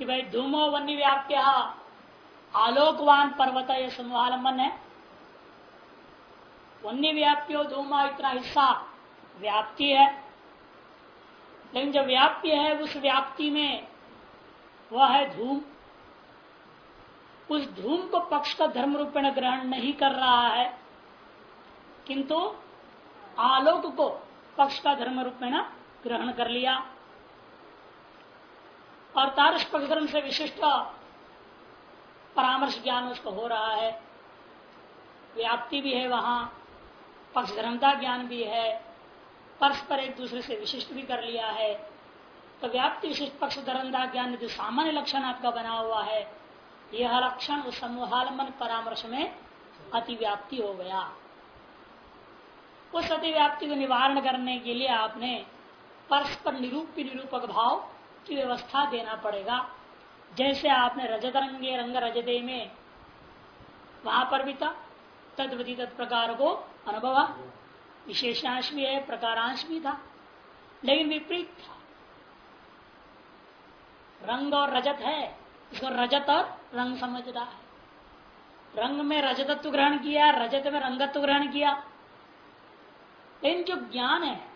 कि भाई धूमो वन्य व्याप्य आलोकवान पर्वत यह समूहालंबन है। वन्य व्याप्यो धूमा इतना हिस्सा व्याप्ति है। लेकिन जो व्याप्य है, उस व्याप्ति में वह है धूम। उस धूम को पक्ष का धर्म रूपेण ग्रहण नहीं कर रहा है। किंतु आलोक को पक्ष का धर्म रूपेण ग्रहण कर लिया। और तारस प्रकरण से विशिष्ट परामर्श ज्ञान उसको हो रहा है। व्याप्ति भी है वहाँ, पक्ष धर्मता ज्ञान भी है परस्पर एक दूसरे से विशिष्ट भी कर लिया है। तो व्याप्ति विशिष्ट पक्ष धर्मता ज्ञान जो सामान्य लक्षण आपका बना हुआ है, यह लक्षण उस समूहालंबन परामर्श में अतिव्याप्ति हो गया। उस अतिव्याप्ति को निवारण करने के लिए आपने परस्पर निरूपी निरूपक भाव की व्यवस्था देना पड़ेगा। जैसे आपने रजत रंगे रंग रजते में, वहाँ पर भी था, तदवती तत्प्रकार को अनुभव, विशेषांश भी है, प्रकारांश भी था, लेकिन विपरीत था। रंग और रजत है, इसको रजत और रंग समझ रहा है। रंग में रजतत्व ग्रहण किया, रजत में रंगत्व ग्रहण किया। लेकिन जो ज्ञान है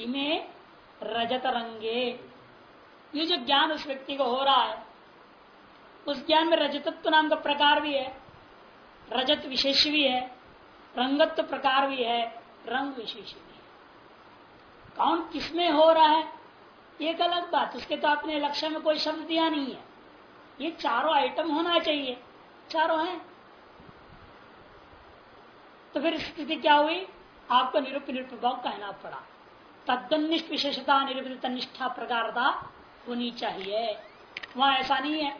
इन्हें रजत रंगे ये जो ज्ञान उस व्यक्ति को हो रहा है, उस ज्ञान में रजतत्व नाम का प्रकार भी है, रजत विशेष भी है, रंगत्व प्रकार भी है, रंग विशेष भी है। कौन किसमें हो रहा है? एक अलग बात, उसके तो अपने लक्ष्य में कोई शब्द दिया नहीं है। ये चारों आइटम होना चाहिए। चारों हैं। तो फिर स्थिति क्या हुई? आपको निरूप निरूपभाव कहना पड़ा। तद्निष्ठ विशेषता निरूपित निष्ठा प्रकारता होनी चाहिए। वहाँ ऐसा नहीं है।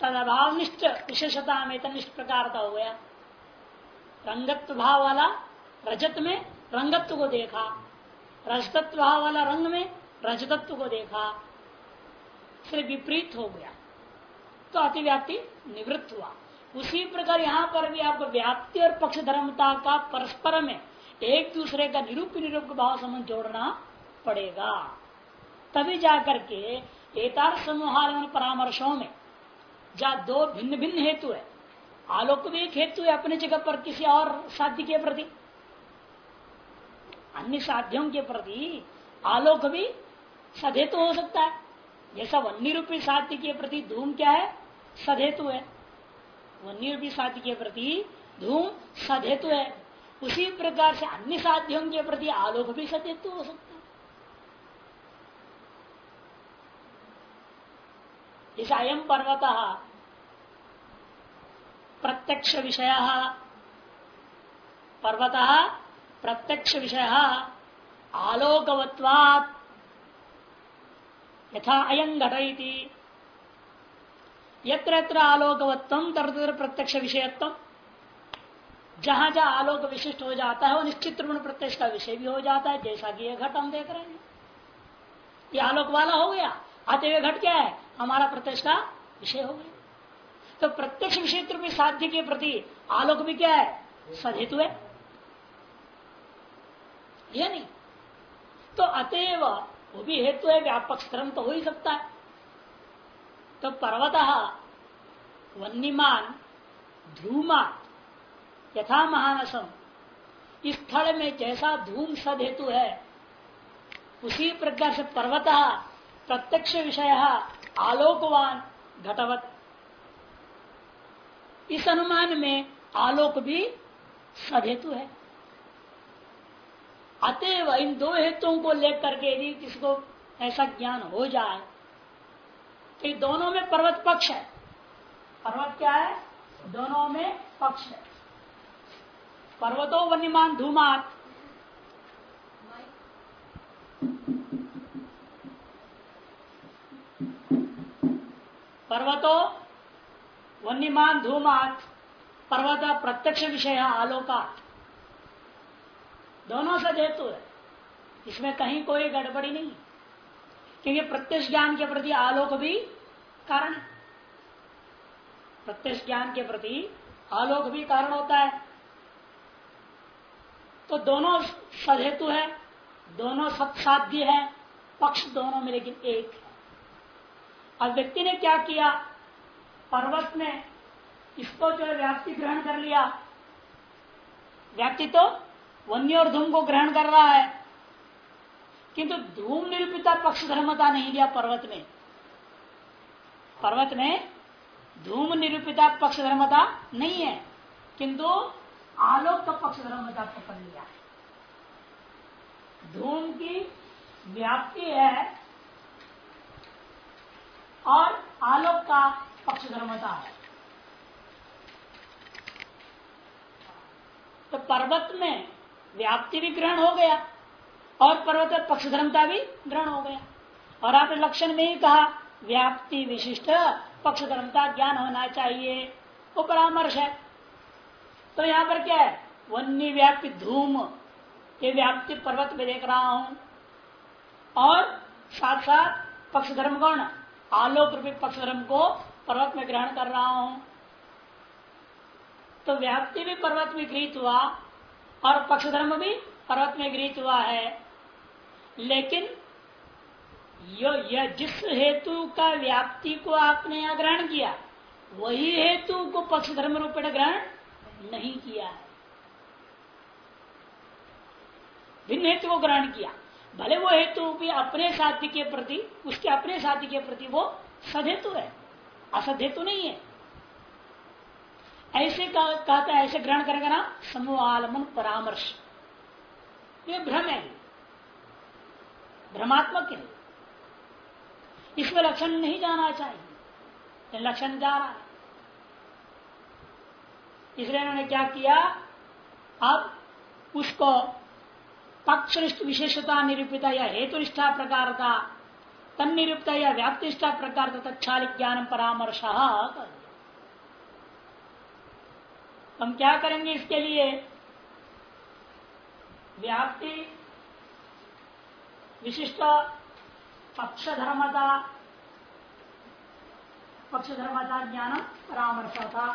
तद अभावनिष्ठ विशेषता में तनिष्ठ प्रकारता हो गया। रंगत्व भाव वाला रजत में रंगत्व को देखा। रजतत्व भाव वाला रंग में रजतत्व को देखा। फिर विपरीत हो गया। तो अतिव्याप्ति निवृत्त हुआ। उसी प्रकार यहाँ पर भी आपको व्याप्ति और पक्ष धर्मता का परस्पर में एक दूसरे का निरूप निरूप भाव संबंध जोड़ना पड़ेगा। तभी जाकर के एतार समूहार परामर्शों में जहाँ दो भिन्न भिन्न हेतु है। आलोक भी एक हेतु है अपने जगह पर किसी और साध्य के प्रति। अन्य साध्यों के प्रति आलोक भी सदहेतु हो सकता है। जैसा वन्य रूपी साध्य के प्रति धूम क्या है? सदहेतु है। वन्य रूपी साध्य के प्रति धूम सदहेतु है। उसी प्रकार से अन्य साध्यों के प्रति आलोक भी सदहेतु हो सकता है। जैसे अयम पर्वत, प्रत्यक्ष विषय, पर्वत, प्रत्यक्ष विषय, आलोकवत्वात् यथा अयं घट यत्र यत्र आलोकवत्तम तर प्रत्यक्ष विषयत्व। जहाँ जहाँ आलोक विशिष्ट हो जाता है, वो निश्चित रूप प्रत्यक्ष का विषय भी हो जाता है, जैसा कि ये घट हम देख रहे हैं। ये आलोक वाला हो गया आते हुए घट क्या है? हमारा प्रत्यक्ष का विषय हो गया। तो प्रत्यक्ष विषय में साध्य के प्रति आलोक भी क्या है? सदहेतु है। या नहीं। तो अतएव, वो भी हेतु है, व्यापक क्रम तो हो ही सकता है। तो पर्वत वन्यमान ध्रुमा यथा महानसम। इस स्थल में जैसा धूम सद हेतु है, उसी प्रकार से पर्वत प्रत्यक्ष विषय आलोकवान घटवत। इस अनुमान में आलोक भी सदहेतु है। अतएव इन दो हेतुओं को लेकर के यदि किसको ऐसा ज्ञान हो जाए तो दोनों में पर्वत पक्ष है। पर्वत क्या है? दोनों में पक्ष है। पर्वतो वन्यमान धूमात। पर्वतो वन्यमान धूमात, पर्वत प्रत्यक्ष विषय है आलोकात। दोनों से हेतु है। इसमें कहीं कोई गड़बड़ी नहीं। क्योंकि प्रत्यक्ष ज्ञान के प्रति आलोक भी कारण है। प्रत्यक्ष ज्ञान के प्रति आलोक भी कारण होता है। तो दोनों सदहेतु है, दोनों सत्साध्य है, पक्ष दोनों में लेकिन एक है। अब व्यक्ति ने क्या किया? पर्वत में इसको जो है व्याप्ति ग्रहण कर लिया। व्यक्ति तो वन्य और धूम को ग्रहण कर रहा है। किंतु धूम निरूपिता पक्ष धर्मता नहीं लिया पर्वत में पर्वत में धूम निरूपिता पक्ष धर्मता नहीं है। किंतु आलोक का पक्ष धर्म धर्मता पकड़ लिया। धूम की व्याप्ति है और आलोक का पक्ष धर्मता है तो पर्वत में व्याप्ति भी ग्रहण हो गया और पर्वत पक्ष धर्मता भी ग्रहण हो गया। और आपने लक्षण में ही कहा, व्याप्ति विशिष्ट पक्ष धर्मता ज्ञान होना चाहिए। वो परामर्श है। तो यहाँ पर क्या है? वन्य व्याप्ति धूम ये व्याप्ति पर्वत में देख रहा हूँ। और साथ साथ पक्ष धर्म कौन आलोक रूपी पक्ष धर्म को पर्वत में ग्रहण कर रहा हूँ। तो व्याप्ति भी पर्वत में गृहित हुआ और पक्ष धर्म भी पर्वत में गृहित हुआ है। लेकिन यो यह जिस हेतु का व्याप्ति को आपने यहाँ ग्रहण किया, वही हेतु को पक्ष धर्म रूप ग्रहण नहीं किया है। भिन्न हेतु को ग्रहण किया। भले वो हेतु भी अपने साथी के प्रति, उसके अपने साथी के प्रति वो सदहेतु है असद हेतु नहीं है। ऐसे कहता है, ऐसे ग्रहण करेगा ना समूह आलमन परामर्श। ये भ्रम है। भ्रमात्मक है। इसमें लक्षण नहीं जाना चाहिए। लक्षण जा रहा है। इसलिए उन्होंने क्या किया? अब उसको पक्षनिष्ठ विशेषता निरूपिता या हेतुनिष्ठा प्रकार का तन निरूपता या व्याप्तिष्ठा प्रकार का तत्ल ज्ञान परामर्श हम क्या करेंगे इसके लिए? व्याप्ति, विशिष्ट पक्ष धर्मता पक्ष धर्मता ज्ञान परामर्श था।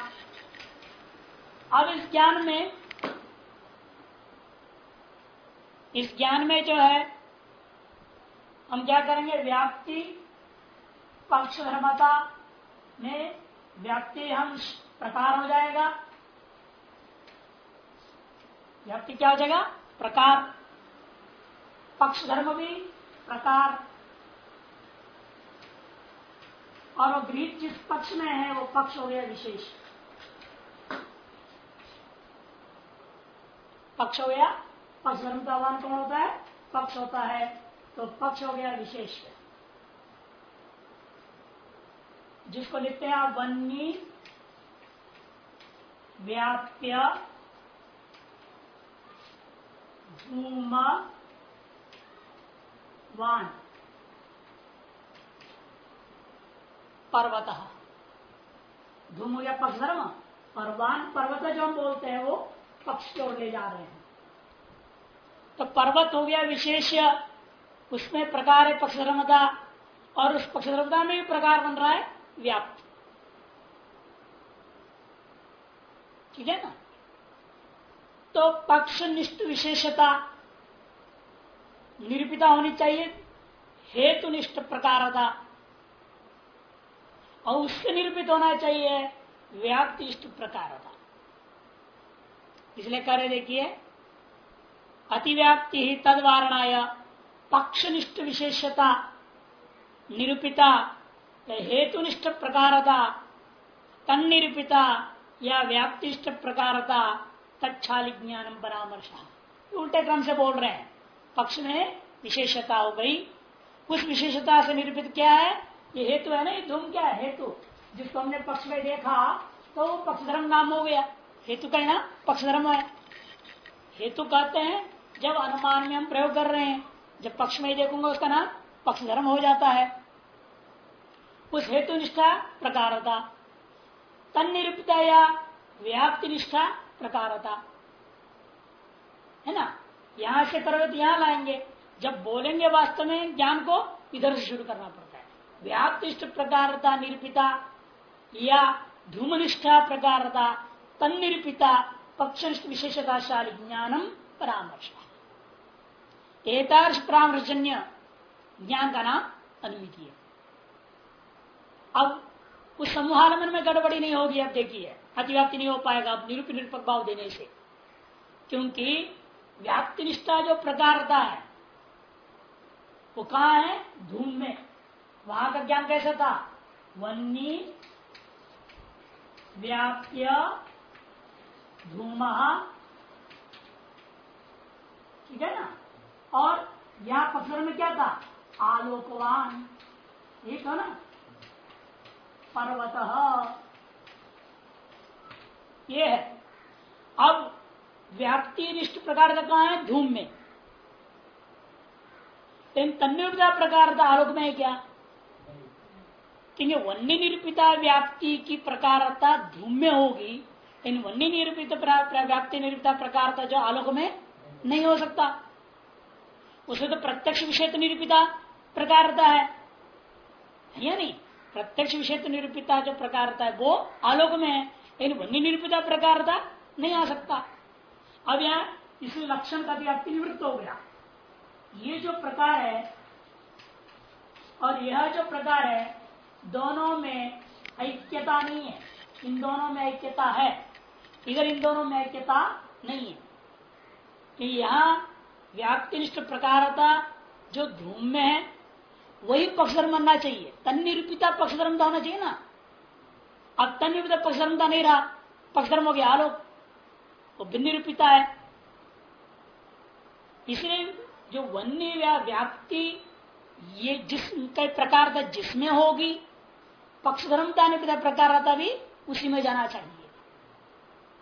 अब इस ज्ञान में, इस ज्ञान में जो है, हम क्या करेंगे? व्याप्ति पक्ष धर्मता में व्याप्ति हम प्रकार हो जाएगा। व्याप्ति क्या हो जाएगा? प्रकार। पक्ष धर्म भी प्रकार। और वो गृहित जिस पक्ष में है, वो पक्ष हो गया विशेष। पक्ष हो गया, पक्ष धर्म का आह्वान कौन होता है? पक्ष होता है तो पक्ष हो गया विशेष। जिसको लिखते हैं आप वन्नी व्याप्य धूम वान पर्वत। धूम हो गया पक्ष धर्म। और वान पर्वत जो हम बोलते हैं वो पक्ष की ओर ले जा रहे हैं। तो पर्वत हो गया विशेष, उसमें प्रकार है पक्ष धर्मता और उस पक्ष धर्मता में भी प्रकार बन रहा है व्याप्त। ठीक है ना? तो पक्ष निष्ठ विशेषता निरूपिता होनी चाहिए हेतुनिष्ठ प्रकारता। और उससे निरूपित होना चाहिए व्याप्तिष्ट प्रकारता। इसलिए कार्य देखिए, अतिव्याप्ति ही तदवारणाय, पक्षनिष्ठ विशेषता, निरूपिता, हेतुनिष्ठ प्रकारता तन निरूपिता या व्याप्तिष्ठ प्रकारता तत्छाली ज्ञान परामर्श। उल्टे क्रम से बोल रहे हैं, पक्ष में विशेषता हो गई। उस विशेषता से निरूपित क्या है? ये हेतु है ना, ये धूम क्या है? हेतु। जिसको हमने पक्ष में देखा तो पक्ष धर्म नाम हो गया। हेतु का कहना पक्ष धर्म है। हेतु कहते हैं, जब अनुमान में हम प्रयोग कर रहे हैं, जब पक्ष में देखूँगा उसका नाम पक्ष धर्म हो जाता है। उस हेतु निष्ठा प्रकारता। तन निरूपिता या व्याप्ति निष्ठा प्रकार प्रकारता। है ना? यहाँ से पर्वत यहाँ लाएँगे। जब बोलेंगे वास्तव में, ज्ञान को इधर से शुरू करना पड़ता है। व्याप्तिष्ठ प्रकारता, निरूपिता या धूमनिष्ठा प्रकारता। तन निरूपिता पक्षनिष्ठ विशेषताशाली ज्ञानम परामर्श एतार्श परामर्शजन्य ज्ञान का नाम अनुमिति है अब उस समूहालमन में गड़बड़ी नहीं होगी अब देखिए अतिव्याप्ति नहीं हो पाएगा अब निरूप निरूपक भाव देने से क्योंकि व्याप्ति निष्ठा जो प्रकारता है वो कहा है धूम में वहाँ का ज्ञान कैसा था वन्नी व्याप्य धूम। ठीक है ना? और यह पक्षर में क्या था? आलोकवान। एक है ना? पर्वत। ये है। अब व्याप्ति निष्ठ प्रकार का कहा है? धूम में। लेकिन तन्निर्भिता प्रकार का आलोक में है क्या? क्योंकि वन्य निरूपिता व्याप्ति की प्रकारता धूम में होगी। लेकिन वन्य निरूपित व्याप्ति निरूपिता प्रकारता जो आलोक में नहीं हो सकता। उसमें तो प्रत्यक्ष विषय तो निरूपिता प्रकारता है। या नहीं? प्रत्यक्ष विषय तो निरूपिता जो प्रकारता है, वो आलोक में है। इन वन्य निरूपिता प्रकारता नहीं आ सकता। अब यहाँ इस लक्षण का व्याप्ति निवृत्त हो गया। ये जो प्रकार है और यह जो प्रकार है, दोनों में ऐक्यता नहीं है। इन दोनों में ऐक्यता है। इधर इन दोनों में ऐक्यता नहीं है। कि यहाँ व्याप्तिनिष्ठ प्रकारता जो धूम में है, वही पक्षधर्म बनना चाहिए। तन्निरूपिता पक्षधर्म तो होना चाहिए ना। अब तन्निरूपिता पक्षधर्मता नहीं रहा। पक्षधर्म हो गया आलोक वो भिन्निरूपिता है। इसलिए जो वन्य व्या, व्याप्ति, ये जिस प्रकार का जिसमें होगी पक्षधर्मता निपिता प्रकार भी, उसी में जाना चाहिए।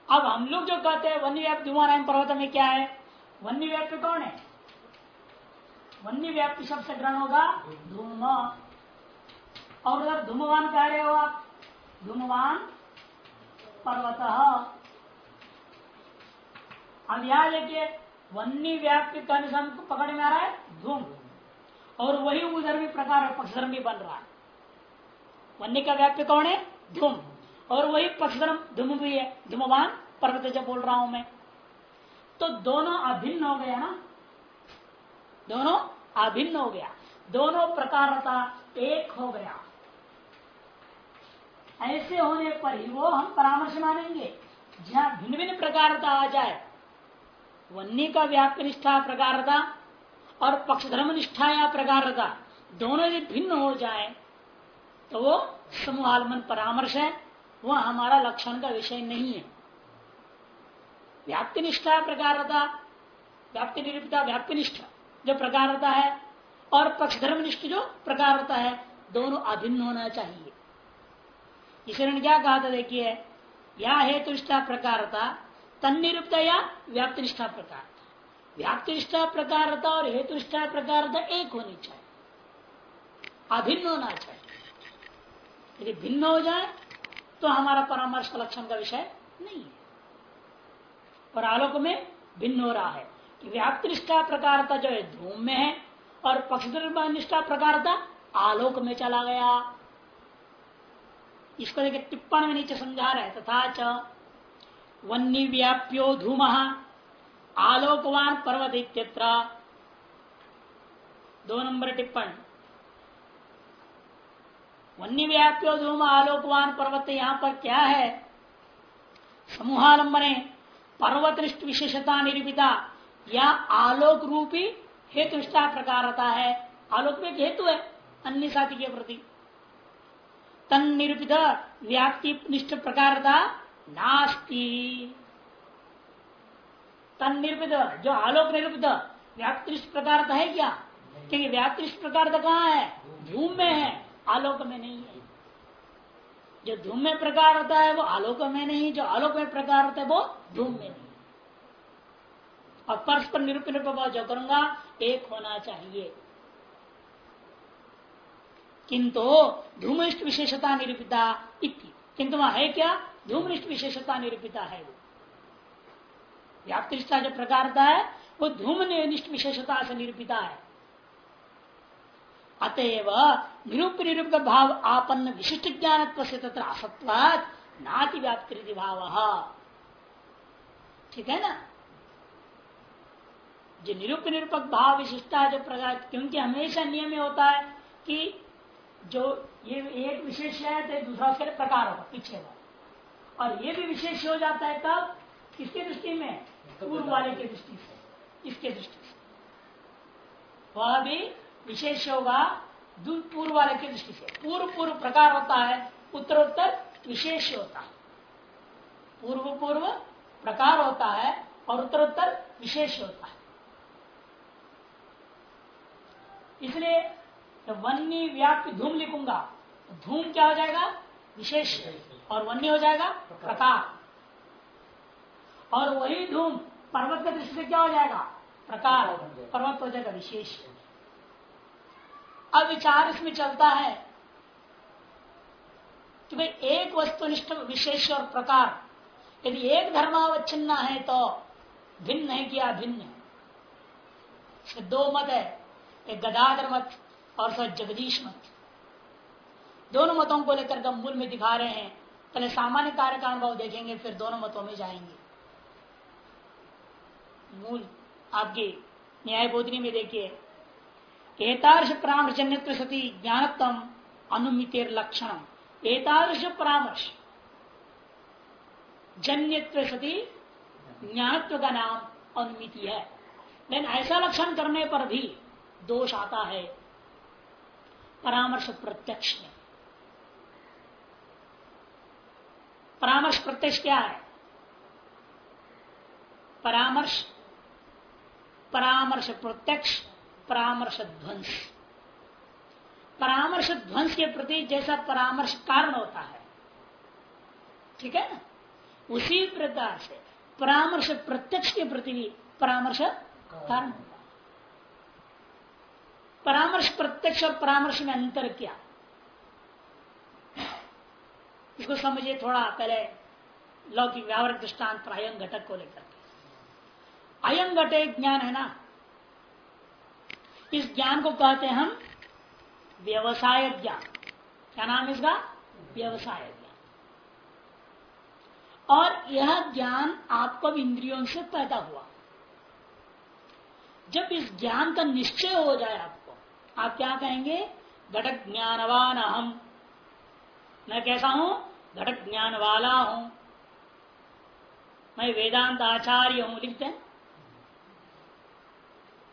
अब हम लोग जो कहते हैं, वन्य व्याप्ति धुआँ पर्वत में क्या है? वन्य व्याप्ति कौन है? वन्य व्याप्ति शब्द से ग्रहण होगा धूम और उधर धूमवान कह रहे हो आप? धूमवान पर्वत। अब यहाँ देखिए, वन्य व्याप्ति से हमको पकड़ में आ रहा है धूम और वही उधर भी प्रकार पक्षधर्म भी बन रहा है। वन्य का व्याप्य कौन है? धूम और वही पक्षधर्म धूम भी है धूमवान पर्वत जब बोल रहा हूँ मैं। तो दोनों अभिन्न हो गया ना? दोनों अभिन्न हो गया। दोनों प्रकारता एक हो गया। ऐसे होने पर ही वो हम परामर्श मानेंगे। जहाँ भिन्न भिन्न प्रकारता आ जाए, वन्य का व्याप्य निष्ठा प्रकारता और पक्षधर्म निष्ठा या प्रकारता दोनों यदि भिन्न हो जाए तो वो समूहालमन परामर्श है। वह हमारा लक्षण का विषय नहीं है। व्याप्ति निष्ठा प्रकारता व्याप्ति निरूपता व्याप्ति निष्ठा जो प्रकारता है और पक्षधर्म निष्ठ जो प्रकारता है, दोनों अभिन्न होना चाहिए। इसलिए ने क्या कहा था देखिए, या हेतु निष्ठा प्रकारता तन्निरूपता या व्याप्ति निष्ठा प्रकार व्याप्ति निष्ठा प्रकारता और हेतु निष्ठा प्रकारता एक होनी चाहिए, अभिन्न होना चाहिए। यदि भिन्न हो जाए तो हमारा परामर्श का लक्षण का विषय नहीं है। और आलोक में भिन्न हो रहा है कि व्याप्ति निष्ठा प्रकारता जो है धूम में है और पक्ष निष्ठा प्रकारता आलोक में चला गया। इसको देखिए टिप्पण में नीचे समझा रहे, तथा च वन्य व्याप्यो धूम आलोकवान पर्वत इत्यत्र। दो नंबर टिप्पण। वन्य व्याप्यो धूम आलोकवान पर्वत यहाँ पर क्या है? समूहालंबने पर्वतनिष्ठ विशेषता निरूपिता या आलोक रूपी हेतु प्रकारता है। आलोक में एक हेतु है, अन्य साथी के प्रति। तन निरूपित व्याप्ति निष्ठ प्रकारता नास्ती। तन निरूपित जो आलोक निरूपित व्याप्ति प्रकारता है क्या? क्योंकि व्याप्ति प्रकार कहाँ है? धूम में है। आलोक में नहीं है। जो धूम में प्रकार होता है वो आलोक में नहीं, जो आलोक में प्रकार होता है वो धूम में नहीं। और परस्पर निरूप निरूप जो करूँगा, एक होना चाहिए। किंतु धूमिष्ट विशेषता निरूपिता किंतु वहाँ है क्या? धूमनिष्ठ विशेषता निरूपिता है वो। व्याप्तिष्ठा जो प्रकार होता है, वो धूम निष्ठ विशेषता से निरूपिता है। अतएव निरूप निरूप भाव आपन्न विशिष्ट ज्ञान से तथा असत्वात नाति व्याप्ति भाव। ठीक है ना? जो निरूप निरूपक भाव विशिष्टता जो प्रकार क्योंकि हमेशा नियम में होता है कि जो ये एक विशेष है तो दूसरा उसके प्रकार होगा, पीछे का और ये भी विशेष हो जाता है तब किसके दृष्टि में? पूर्व वाले की दृष्टि से। इसके दृष्टि से? वह भी विशेष होगा पूर्व वाले की दृष्टि से। पूर्व पूर्व प्रकार होता है, उत्तरोत्तर विशेष होता है। पूर्व पूर्व प्रकार होता है और उत्तरोत्तर विशेष होता है। इसलिए वन्य व्याप्य धूम लिखूँगा धूम क्या हो जाएगा? विशेष। और वन्य हो जाएगा? प्रकार। और वही धूम पर्वत के दृष्टि से क्या हो जाएगा? प्रकार। पर्वत हो जाएगा विशेष। अब विचार इसमें चलता है कि भाई एक वस्तुनिष्ठ विशेष और प्रकार, यदि एक धर्मावच्छिन्न है तो भिन्न है क्या भिन्न है? दो मत है, एक गदाधर मत और सर जगदीश मत। दोनों मतों को लेकर मूल में दिखा रहे हैं, पहले सामान्य कार्य का अनुभव देखेंगे, फिर दोनों मतों में जाएँगे। मूल, आपकी न्याय बोधनी में देखिए एतादृश परामर्शन्य सती ज्ञानतम अनुमित लक्षण एतादृश परामर्श जन्यत्व सती ज्ञानत्व का नाम अनुमिति। है लेकिन ऐसा लक्षण करने पर भी दोष आता है। परामर्श प्रत्यक्ष में। परामर्श प्रत्यक्ष क्या है? परामर्श। परामर्श प्रत्यक्ष। परामर्श ध्वंस परामर्श ध्वंस के प्रति जैसा परामर्श कारण होता है, ठीक है ना? उसी प्रकार से परामर्श प्रत्यक्ष के प्रति भी परामर्श कारण होता है। परामर्श प्रत्यक्ष और परामर्श में अंतर क्या? इसको समझिए थोड़ा पहले लौकिक व्यावहारिक दृष्टांत अयन घटक को लेकर अयन घटक ज्ञान है ना? इस ज्ञान को कहते हैं हम व्यवसाय ज्ञान। क्या नाम इसका? व्यवसाय ज्ञान। और यह ज्ञान आपको इंद्रियों से पैदा हुआ। जब इस ज्ञान का निश्चय हो जाए आपको, आप क्या कहेंगे? घटक ज्ञानवान अहम। मैं कैसा हूँ? घटक ज्ञान वाला हूँ। मैं वेदांत आचार्य हूँ। लिखते हैं।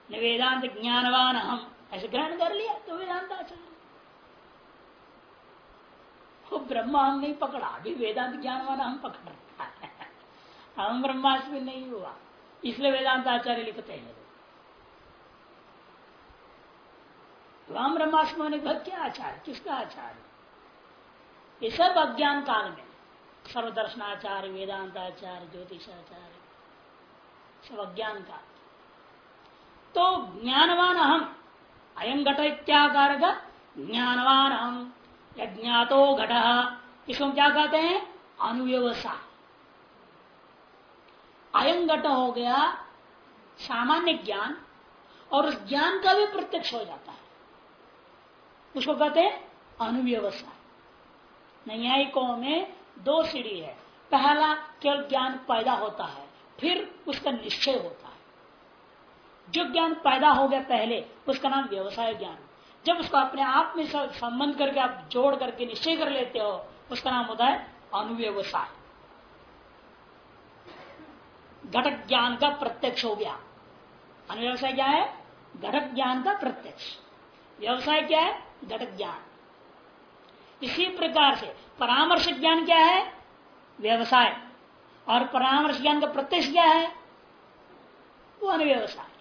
वेदांत ज्ञानवान हम ऐसे ग्रहण कर लिया तो वेदांत आचार्य। वो ब्रह्मा हम नहीं पकड़ा, अभी वेदांत ज्ञानवान हम पकड़ रखा हम ब्रह्मास्मि नहीं हुआ, इसलिए वेदांत आचार्य लिखते हैं। तो हम ब्रह्मास्म होने क्या आचार्य, किसका आचार्य? ये सब अज्ञान काल में। सर्वदर्शनाचार्य, वेदांताचार्य, ज्योतिषाचार्य, सब अज्ञान काल। तो ज्ञानवान अहम अयम घट इत्याकार का ज्ञानवान अहम यज्ञातो घट। इसको क्या कहते हैं? अनुव्यवसाय अयम घट हो गया सामान्य ज्ञान और उस ज्ञान का भी प्रत्यक्ष हो जाता है। उसको कहते हैं अनुव्यवसाय न्यायिकों में, दो सीढ़ी है। पहला केवल ज्ञान पैदा होता है, फिर उसका निश्चय होता है। जो ज्ञान पैदा हो गया पहले, उसका नाम व्यवसाय ज्ञान। जब उसको अपने आप में संबंध करके आप जोड़ करके निश्चय कर लेते हो, उसका नाम होता है अनुव्यवसाय। घटक ज्ञान का प्रत्यक्ष हो गया। अनुव्यवसाय क्या है? घटक ज्ञान का प्रत्यक्ष। व्यवसाय क्या है? घटक ज्ञान। इसी प्रकार से परामर्श ज्ञान क्या है? व्यवसाय। और परामर्श ज्ञान का प्रत्यक्ष क्या है? वो अनुव्यवसाय।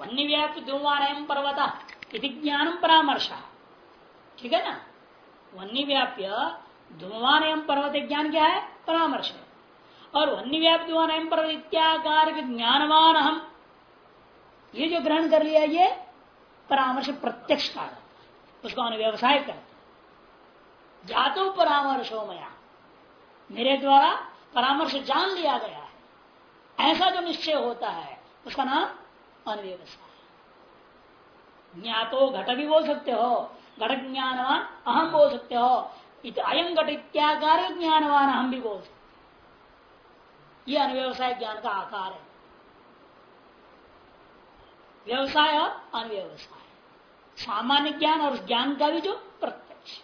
वन्य व्याप्त धूमान पर्वत इति ज्ञान परामर्श। ठीक है ना? वन्य व्याप्य धूमान एवं पर्वत ज्ञान क्या है? परामर्श। है और वन्य व्याप्त एवं पर्वत इत्याकार ज्ञानवान हम ये जो ग्रहण कर लिया, ये परामर्श प्रत्यक्ष कारण उसको व्यवसाय करते जातो परामर्शो मया। मेरे द्वारा परामर्श जान लिया गया है। ऐसा जो निश्चय होता है, उसका नाम अनव्यवस्था ज्ञातो घट भी बोल सकते हो घट ज्ञानवान अहम बोल सकते हो अयम घट इत्याकार ज्ञानवान अहम भी बोल सकते ये अनव्यवसाय ज्ञान का आकार है। व्यवसाय और अनव्यवसाय सामान्य ज्ञान और उस ज्ञान का भी जो प्रत्यक्ष।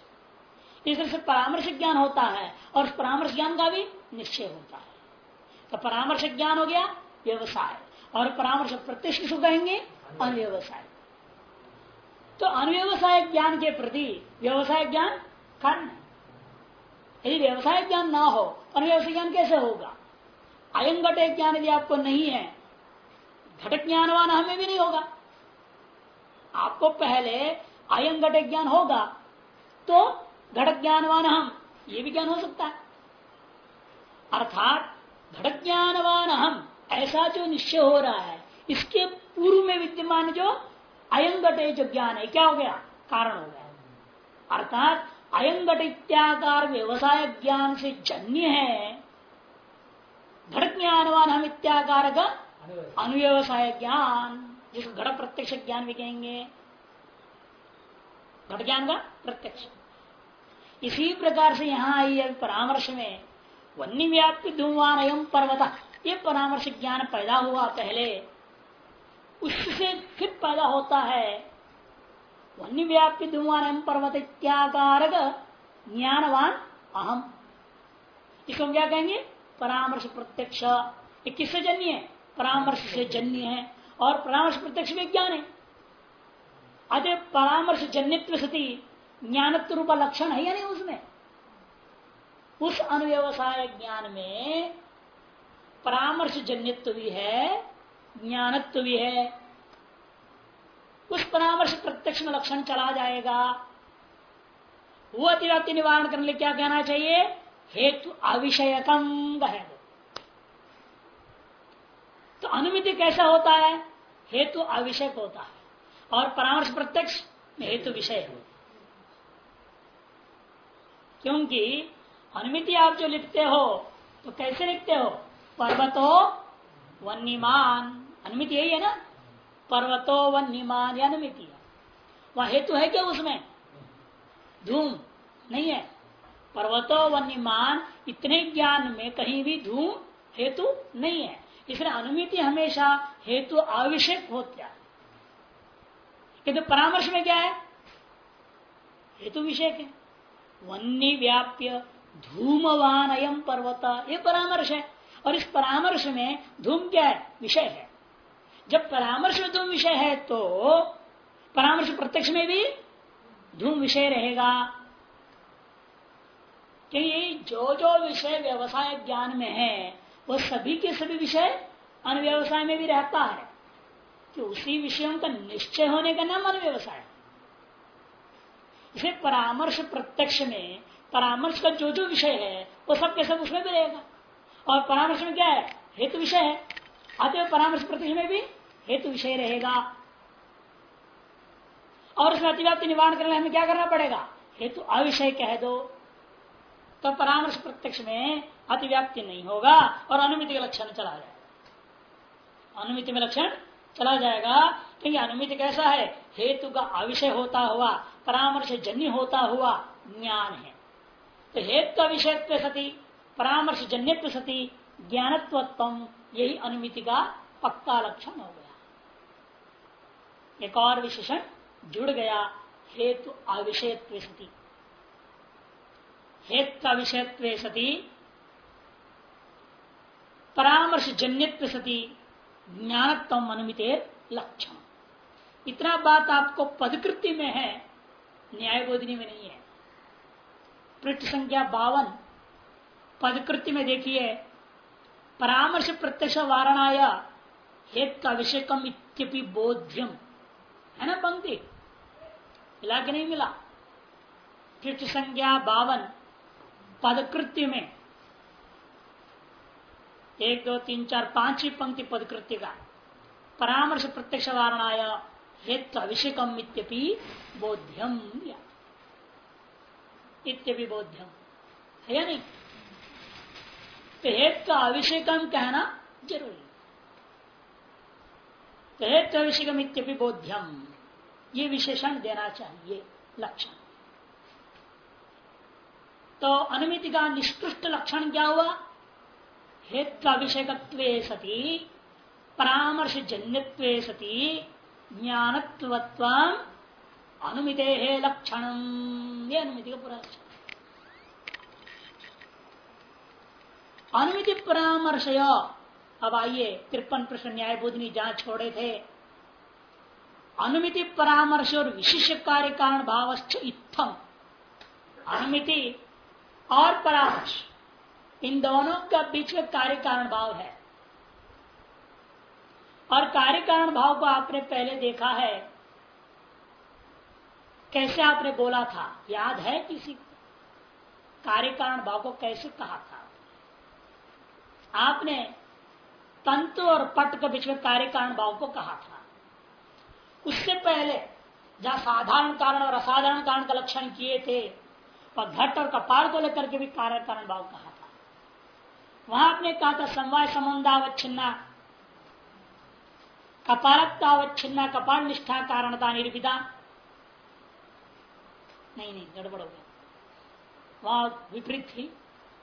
इस तरह से परामर्श ज्ञान होता है और परामर्श ज्ञान का भी निश्चय होता है। तो परामर्श ज्ञान हो गया व्यवसाय। और परामर्श प्रत्यक्ष किसको कहेंगे? अनव्यवसाय तो अनव्यवसाय ज्ञान के प्रति व्यवसाय ज्ञान कारण यदि व्यवसाय ज्ञान ना हो अनव्यवसाय ज्ञान कैसे होगा? अयम घटे ज्ञान यदि आपको नहीं है घट ज्ञानवान हमें भी नहीं होगा। आपको पहले अयम घट ज्ञान होगा तो घट ज्ञानवान हम, ये भी ज्ञान हो सकता है। अर्थात घट ज्ञानवान हम ऐसा जो निश्चय हो रहा है, इसके पूर्व में विद्यमान जो अयम जो ज्ञान है, क्या हो गया? कारण हो गया। अर्थात अयम घट इत्याकार व्यवसाय ज्ञान से जन्य है घट ज्ञानवान हम इत्याकार का अनुव्यवसाय ज्ञान जिसको घट प्रत्यक्ष ज्ञान भी कहेंगे। घट ज्ञान का प्रत्यक्ष। इसी प्रकार से यहाँ आई परामर्श में वन्य व्याप्ति धूमवान एवं पर्वत। ये परामर्श ज्ञान पैदा हुआ पहले। उससे फिर पैदा होता है। वन्य व्याप्ति एवं पर्वत इत्याकार ज्ञानवान अहम। इसको क्या कहेंगे? परामर्श प्रत्यक्ष। किससे जन्य है? परामर्श से जन्य है। और परामर्श प्रत्यक्ष विज्ञान है। अतः परामर्श जन्यत्व सती ज्ञानत्व रूप लक्षण है या नहीं उसमें? उस अनुव्यवसाय ज्ञान में परामर्श जन्यत्व भी है, ज्ञानत्व भी है। उस परामर्श प्रत्यक्ष में लक्षण चला जाएगा। वो अतिव्याप्ति निवारण करने क्या कहना चाहिए? हेतु अविषयकम है तो अनुमिति कैसा होता है? हेतु अविषय होता है। और परामर्श प्रत्यक्ष हेतु विषय है। क्योंकि अनुमिति आप जो लिखते हो तो कैसे लिखते हो? पर्वतो वन्यमान। अनुमिति यही है ना? पर्वतो वन्यमान या अनुमिति वह हेतु है क्या उसमें? धूम। नहीं है। पर्वतो वन्यमान, इतने ज्ञान में कहीं भी धूम हेतु नहीं है। इसलिए अनुमिति हमेशा हेतु आवश्यक होता है। किंतु परामर्श में क्या है? हेतु विषय है? वन्य व्याप्य धूमवान अयम पर्वत। ये परामर्श है। और इस परामर्श में धूम क्या है? विषय है। जब परामर्श में धूम विषय है तो परामर्श प्रत्यक्ष में भी धूम विषय रहेगा। क्योंकि जो जो विषय व्यवसाय ज्ञान में है, वो सभी के सभी विषय अनव्यवसाय में भी रहता है। कि उसी विषयों का निश्चय होने का नाम अनव्यवसाय। इसे परामर्श प्रत्यक्ष में, परामर्श का जो जो विषय है, वो सब के सब उसमें भी रहेगा। और परामर्श में क्या है? हेतु विषय है। अतः परामर्श प्रत्यक्ष में भी हेतु विषय रहेगा। और उसमें अतिव्याप्ति निवारण करने हमें क्या करना पड़ेगा? हेतु अविषय कह दो। तो परामर्श प्रत्यक्ष में अतिव्याप्ति नहीं होगा और अनुमिति का लक्षण चला जाएगा। अनुमिति में लक्षण चला जाएगा। क्योंकि अनुमिति कैसा है? हेतु का अविषय होता हुआ, परामर्श जन्य होता हुआ ज्ञान है। तो हेतु अविषय सती परामर्श जन्यत्व सती ज्ञानत्व यही अनुमिति का पक्का लक्षण हो गया। एक और विशेषण जुड़ गया हेतु अविषयत्व सती। हेत्व विषयत्व सती परामर्श जन्यत्व सती, ज्ञानत्व अनुमित लक्षण। इतना बात आपको पदकृति में है न्याय बोधनी में नहीं है। पृष्ठ संख्या बावन पदकृति में देखिए, परामर्श प्रत्यक्ष वारणाय हेत का विषयकम इत्यपि बोध्यम। है ना पंक्ति? मिला के नहीं मिला? पृष्ठ संख्या बावन पदकृत्य में। एक, दो, तीन, चार पांचवी पंक्ति पदकृत्य का। परामर्श प्रत्यक्ष वारणाय हेत अभिषेकम इत्यपि बोध्यम। इत्यपि बोध्यम। है या नहीं? तो हेत का अभिषेकम कहना ज़रूरी तो हेत अभिषेकम इत्यपि बोध्यम। ये विशेषण देना चाहिए, लक्षण। तो अनुमिति का निष्कृष्ट लक्षण क्या हुआ? हेत का विषयकत्व सती परामर्श जन्यत्व सती ज्ञानत्व अनुमिते लक्षण ये अनुमिति का पूरा लक्षण। अनुमिति परामर्श अब आइए तिरपन प्रश्न न्याय बोधनी जहाँ छोड़े थे। अनुमिति परामर्श और विशिष्ट कार्य कारण भाव इत्थम। अनुमिति और परामर्श। इन दोनों का बीच में कार्य कारण भाव है। और कार्य कारण भाव को आपने पहले देखा है। कैसे आपने बोला था? याद है किसी कार्य कारण भाव को कैसे कहा था? आपने तंतु और पट के बीच में कार्य कारण भाव को कहा था। उससे पहले जहाँ साधारण कारण और असाधारण कारण का लक्षण किए थे और घट और कपाल को लेकर के भी कार्य कारण भाव कहा था। वहाँ आपने कहा था, समवाय संबंधावच्छिन्ना कपालतावच्छिन्ना कपाल निष्ठा कारणता निर्विदा नहीं नहीं, गड़बड़ हो गया। वहाँ विपरीत थी।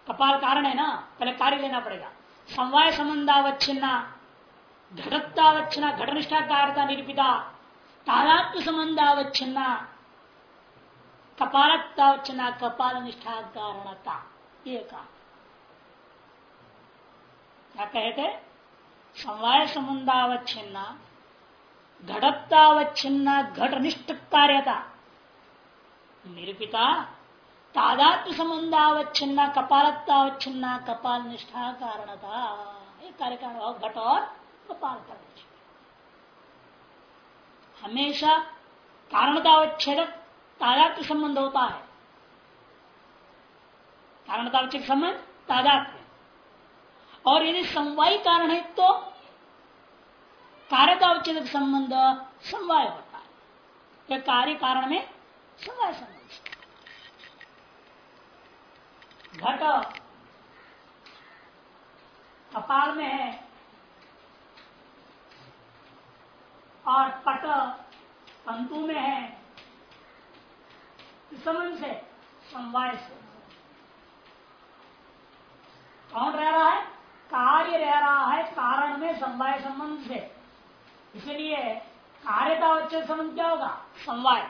कपाल कारण है ना, पहले कार्य लेना पड़ेगा। समवाय संबंधावच्छिन्ना घटत्तावच्छिन्ना घटनिष्ठा कारता निर्पिता तारात्म संबंधावच्छिन्ना कपालतावच्छिन्ना कपाल निष्ठा कारणता ये कहा क्या कहते समवाय संबंधावच्छिन्ना घटत्तावच्छिन्ना घटनिष्ठ कार्यता निरूपिता तादात्म संबंधावच्छिन्ना कपालत्तावच्छिन्ना कपाल निष्ठा कारणता कार्य कारण घट और कपाल हमेशा कारणतावच्छेद तादात्म संबंध होता है। कारणतावच्छेद संबंध तादात्म्य। और यदि समवाय कारण है तो कार्यतावच्छेद संबंध समवाय होता है। कार्य कारण में समवाय संबंध। घट कपाल में है और पट तंतु में है। इस संबंध से समवाय से। कौन रह रहा है? कार्य रह रहा है कारण में समवाय संबंध से। इसलिए कार्यता उच्च संबंध क्या होगा? समवाय।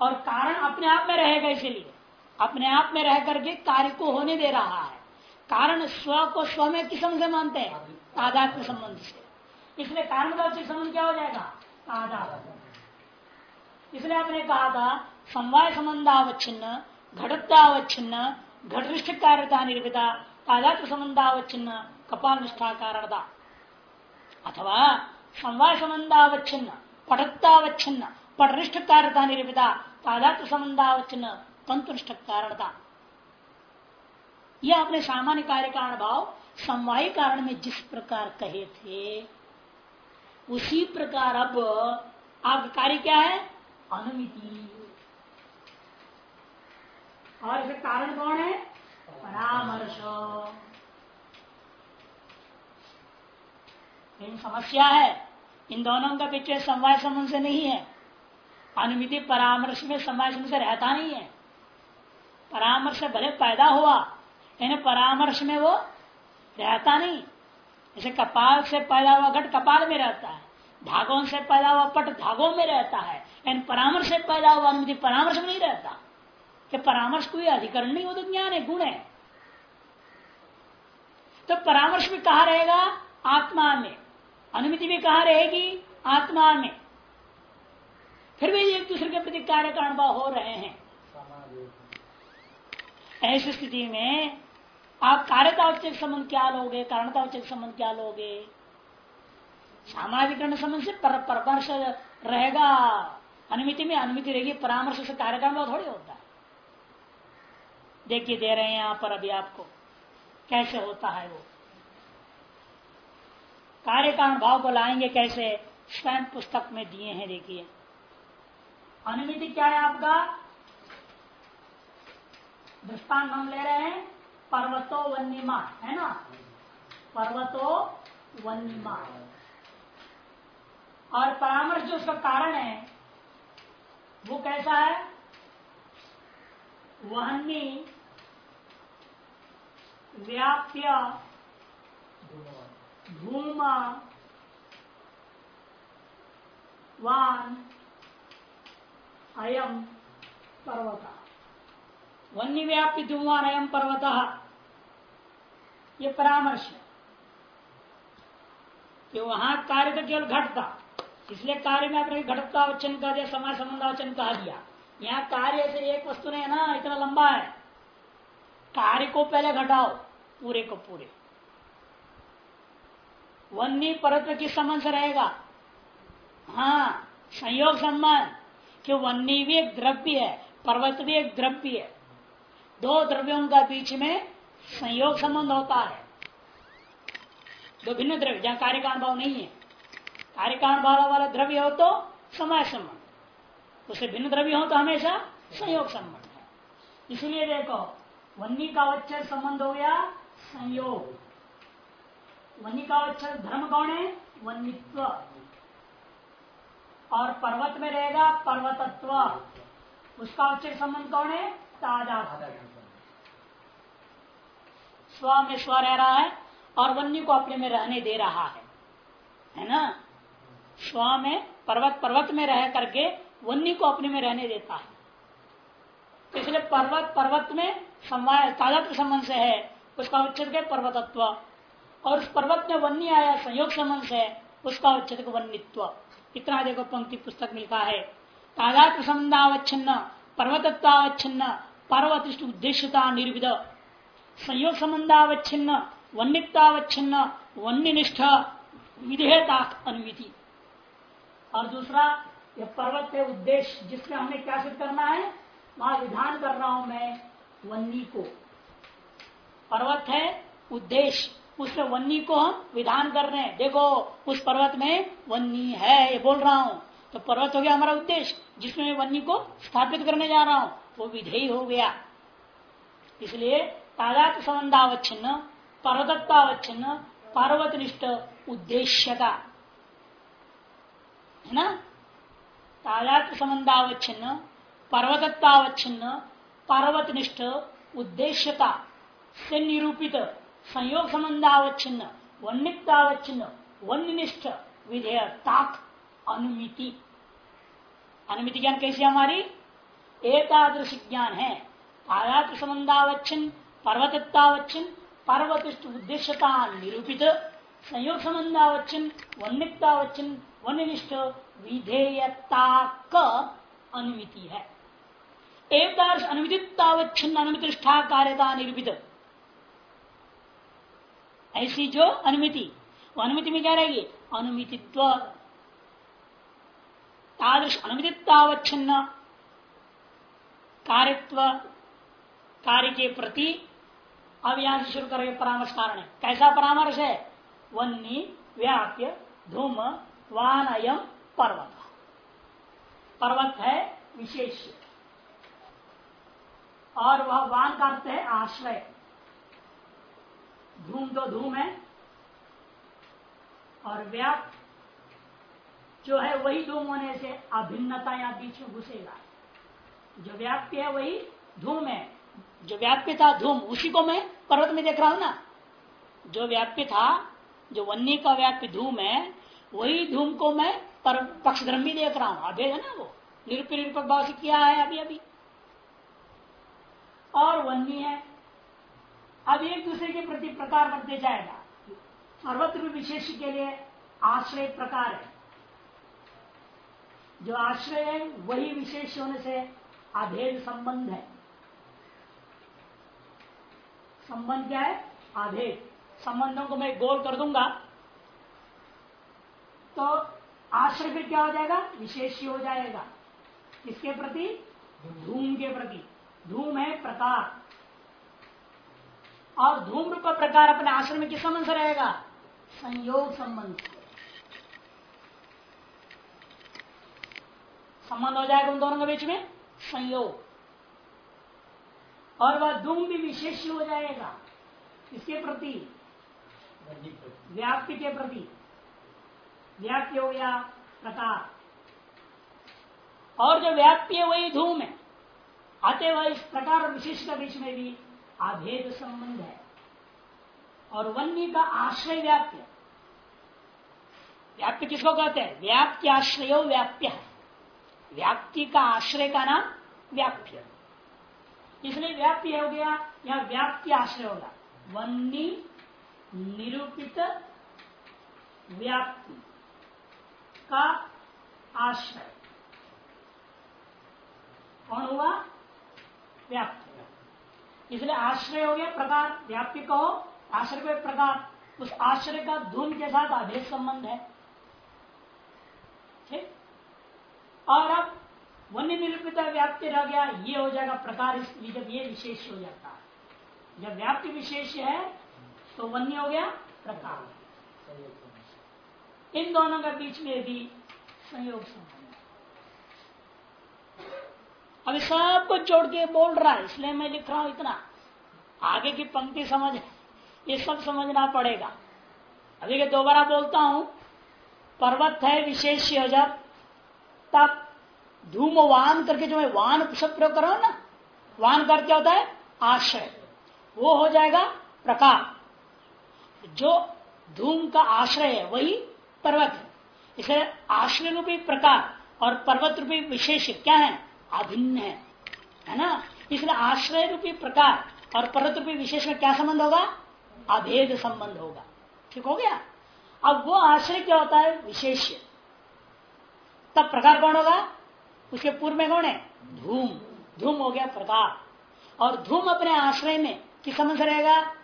और कारण अपने आप में रहेगा इसीलिए। अपने आप में रह करके कार्य को होने दे रहा है। कारण स्व को स्व में किस से मानते हैं? तादात्म संबंध से। इसलिए कारण का उचित संबंध क्या हो जाएगा? तादात्म इसलिए आपने कहा था, समवाय संबंधावच्छिन्न घटतावच्छिन्न घटनिष्ठ कार्यता निर्मिता तादात्म संबंधावच्छिन्न कपाल निष्ठा कारणता। अथवा समवाय संबंधावच्छिन्न पठत्तावच्छिन्न पटनिष्ठ कार्यता निर्मिता तादात्म संबंधावच्छिन्न तंतुनिष्ठ कारणता यह अपने सामान्य कार्य कारण भाव, समवाय कारण में जिस प्रकार कहे थे, उसी प्रकार अब आपका कार्य क्या है? अनुमिति। और इसका कारण कौन है? परामर्श। समस्या है, इन दोनों का पीछे समवाय संबंध से नहीं है। अनुमिति परामर्श में समवाय संबंध से रहता नहीं है। परामर्श भले पैदा हुआ यानी परामर्श में वो रहता नहीं। जैसे कपाल से पैदा हुआ घट कपाल में रहता है, धागों से पैदा हुआ पट धागों में रहता है यानी परामर्श से पैदा हुआ अनुमति परामर्श में नहीं रहता। कि परामर्श कोई अधिकरण नहीं हो तो ज्ञान है, गुण है। तो परामर्श भी कहा रहेगा? आत्मा में। अनुमति भी कहा रहेगी? आत्मा में। फिर भी एक दूसरे के प्रति कार्य कारण हो रहे हैं। ऐसी स्थिति में आप कार्यतावचक संबंध क्या लोगे कारणतावचक संबंध क्या लोगे? सामाजिकरण संबंध से पर, परामर्श रहेगा। अनुमिति में अनुमिति रहेगी परामर्श से कार्यक्रम थोड़ी होता है। देखिए दे रहे हैं यहाँ पर अभी आपको। कैसे होता है वो? कार्य कारण भाव को लाएँगे कैसे? स्वयं पुस्तक में दिए हैं देखिए। अनुमिति क्या है आपका? दृष्टांत हम ले रहे हैं, पर्वतो वन्यमान है ना? पर्वतो वन्यमान और परामर्श जो उसका कारण है, वो कैसा है? वहनी व्याप्य भूमा वान अयम पर्वत। वन्य व्याप्ति धुमान अयम पर्वत। ये परामर्श है। कि वहाँ कार्य तो केवल घटता। इसलिए कार्य में आपने घटता वचन कह दिया, समय संबंधावचन कह दिया। यहाँ कार्य से एक वस्तु है ना, इतना लंबा है। कार्य को पहले घटाओ, पूरे को पूरे। वन्य पर्वत किस संबंध से रहेगा? हाँ संयोग संबंध। कि वन्य भी एक द्रव्य है, पर्वत भी एक द्रव्य है। दो द्रव्यों का बीच में संयोग संबंध होता है। दो भिन्न द्रव्य, जहाँ कार्य का अनुभव नहीं है। कार्य का अनुभव वाला द्रव्य हो तो समय संबंध। उसे भिन्न द्रव्य हो तो हमेशा संयोग संबंध है। इसलिए देखो वन्नी का अवच्छेद संबंध हो गया संयोग। वन्नी का अवच्छेद धर्म कौन है? वन्यत्व। और पर्वत में रहेगा पर्वतत्व। उसका अवच्छेद संबंध कौन है? ताज़ा स्व में स्व रह रहा है, और वन्य को अपने में रहने दे रहा है। है ना? स्व में पर्वत पर्वत में रह करके वन्य को अपने में रहने देता है। इसलिए पर्वत पर्वत में तादात्म संबंध से है, उसका के पर्वतत्व। और उस पर्वत में वन्य आया, संयोग संबंध से उसका उच्चत वन्यत्व। इतना देखो पंक्ति पुस्तक में लिखा है। तादात्म संबंधावच्छिन्न पर्वतत्वावच्छिन्न, पर्वत उद्देश्यता निर्विध संयोग संबंधावच्छिन्न वन्यतावच्छिन्न वन्यनिष्ठ विधेयता अनुमिति। और दूसरा, यह पर्वत के उद्देश्य जिसमें हमें क्या सिद्ध करना है? वहाँ विधान कर रहा हूँ मैं वन्नी को। पर्वत है उद्देश्य। उसमें वन्नी को हम विधान कर रहे हैं। देखो, उस पर्वत में वन्नी है, ये बोल रहा हूँ। तो पर्वत हो गया हमारा उद्देश्य, जिसमें मैं वन्नी को स्थापित करने जा रहा हूँ। वो विधेय हो गया। इसलिए तादात संबंधावच्छिन्न पर्वतत्वावच्छिन्न पर्वतनिष्ठ उद्देश्यता। है ना? तादात संबंधावच्छिन्न पर्वतत्वावच्छिन्न पर्वतनिष्ठ उद्देश्यता। से निरूपित संयोग संबंधावच्छिन्न वन्यतावच्छिन्न वन्यनिष्ठ विधेय ताक अनुमिति। अनुमिति ज्ञान कैसी हमारी? एकादृश ज्ञान है। आयात संबंधावच्छिन्न पर्वतत्वावच्छिन्न पर्वतिष्ठ उद्देश्यता निरूपित संयोग संबंधावच्छिन्न वन्यतावच्छिन्न वन्यनिष्ठ विधेयता का अनुमिति है। एक अनुमितावच्छिन्न अनुमितिष्ठा कार्यता निरूपित। ऐसी जो अनुमिति, वो अनुमिति में क्या रहेगी? अनुमितित्व। तादृश अनुमितितावच्छिन्न कार्यत्व, कार्य के प्रति अब यहाँ से शुरू करेंगे परामर्श कारण कैसा परामर्श है? वन्नी व्याप्य धूम वान अयम पर्वत। पर्वत है विशेष। और वह वान का अर्थ है आश्रय। धूम तो धूम है। और व्याप जो है, वही धूम होने से अभिन्नता या बीच में घुसेगा। जो व्याप्य है, वही धूम है। जो व्याप्य था धूम, उसी को मैं पर्वत में देख रहा हूँ ना। जो व्याप्य था, जो वन्य का व्याप्य धूम है, वही धूम को मैं पर, पक्षधर्म भी देख रहा हूँ। अभेद है ना वो? निरुप निरूपक भाव से किया है अभी अभी। और वन्य है। अब एक दूसरे के प्रति प्रकार बनते जाएगा। सर्वत्र विशेष के लिए आश्रय प्रकार है। जो आश्रय है, वही विशेष होने से अभेद संबंध है। संबंध क्या है? आधे। संबंधों को मैं गोल कर दूँगा। तो आश्रय फिर क्या हो जाएगा? विशेष हो जाएगा। किसके प्रति? धूम के प्रति। धूम है प्रकार। और धूम रूप प्रकार अपने आश्रम में किस संबंध से रहेगा? संयोग संबंध संबंध हो जाएगा उन दोनों के बीच में? संयोग। और वह धूम भी विशेष हो जाएगा। इसके प्रति? व्याप्ति के प्रति। व्याप्ति हो गया प्रकार और जो व्याप्ति है, वही धूम है। आते वह इस प्रकार विशेष का बीच में भी अभेद संबंध है। और वन्य का आश्रय व्याप्य व्याप्य किसको कहते हैं? व्याप्य आश्रय व्याप्य व्याप्ति का आश्रय का नाम व्याप्य इसलिए व्याप्य हो गया? या व्याप्ति आश्रय होगा। वन्नी निरूपित व्याप्ति का आश्रय। कौन हुआ? व्याप्ति। इसलिए आश्रय हो गया प्रकार। व्याप्ति कहो, आश्रय प्रकार। उस आश्रय का धूम के साथ अभेद संबंध है। ठीक? और अब वन्य निरूपिता व्याप्ति रह गया ये हो जाएगा प्रकार जब ये विशेष हो जाता है। जब व्याप्ति विशेष है तो वन्य हो गया, प्रकार। इन दोनों के बीच में भी संयोग अभी सब कुछ जोड़ के बोल रहा है, इसलिए मैं लिख रहा हूँ इतना। आगे की पंक्ति समझ, ये सब समझना पड़ेगा। अभी के दोबारा बोलता हूँ, पर्वत है विशेष जब धूम वान करके जो मैं वान शब्द प्रयोग कर रहा हूँ ना। वान कर क्या होता है? आश्रय। वो हो जाएगा प्रकार। जो धूम का आश्रय है, वही पर्वत है। इसलिए आश्रय रूपी प्रकार और पर्वत रूपी विशेष क्या है? अभिन्न है। है ना? इसलिए आश्रय रूपी प्रकार और पर्वत रूपी विशेष में क्या संबंध होगा? अभेद संबंध होगा। ठीक हो गया? अब वो आश्रय क्या होता है? विशेष। तब प्रकार कौन होगा? उसके पूर्व में कौन है? धूम। धूम हो गया प्रकार और धूम अपने आश्रय में किस समझ रहेगा?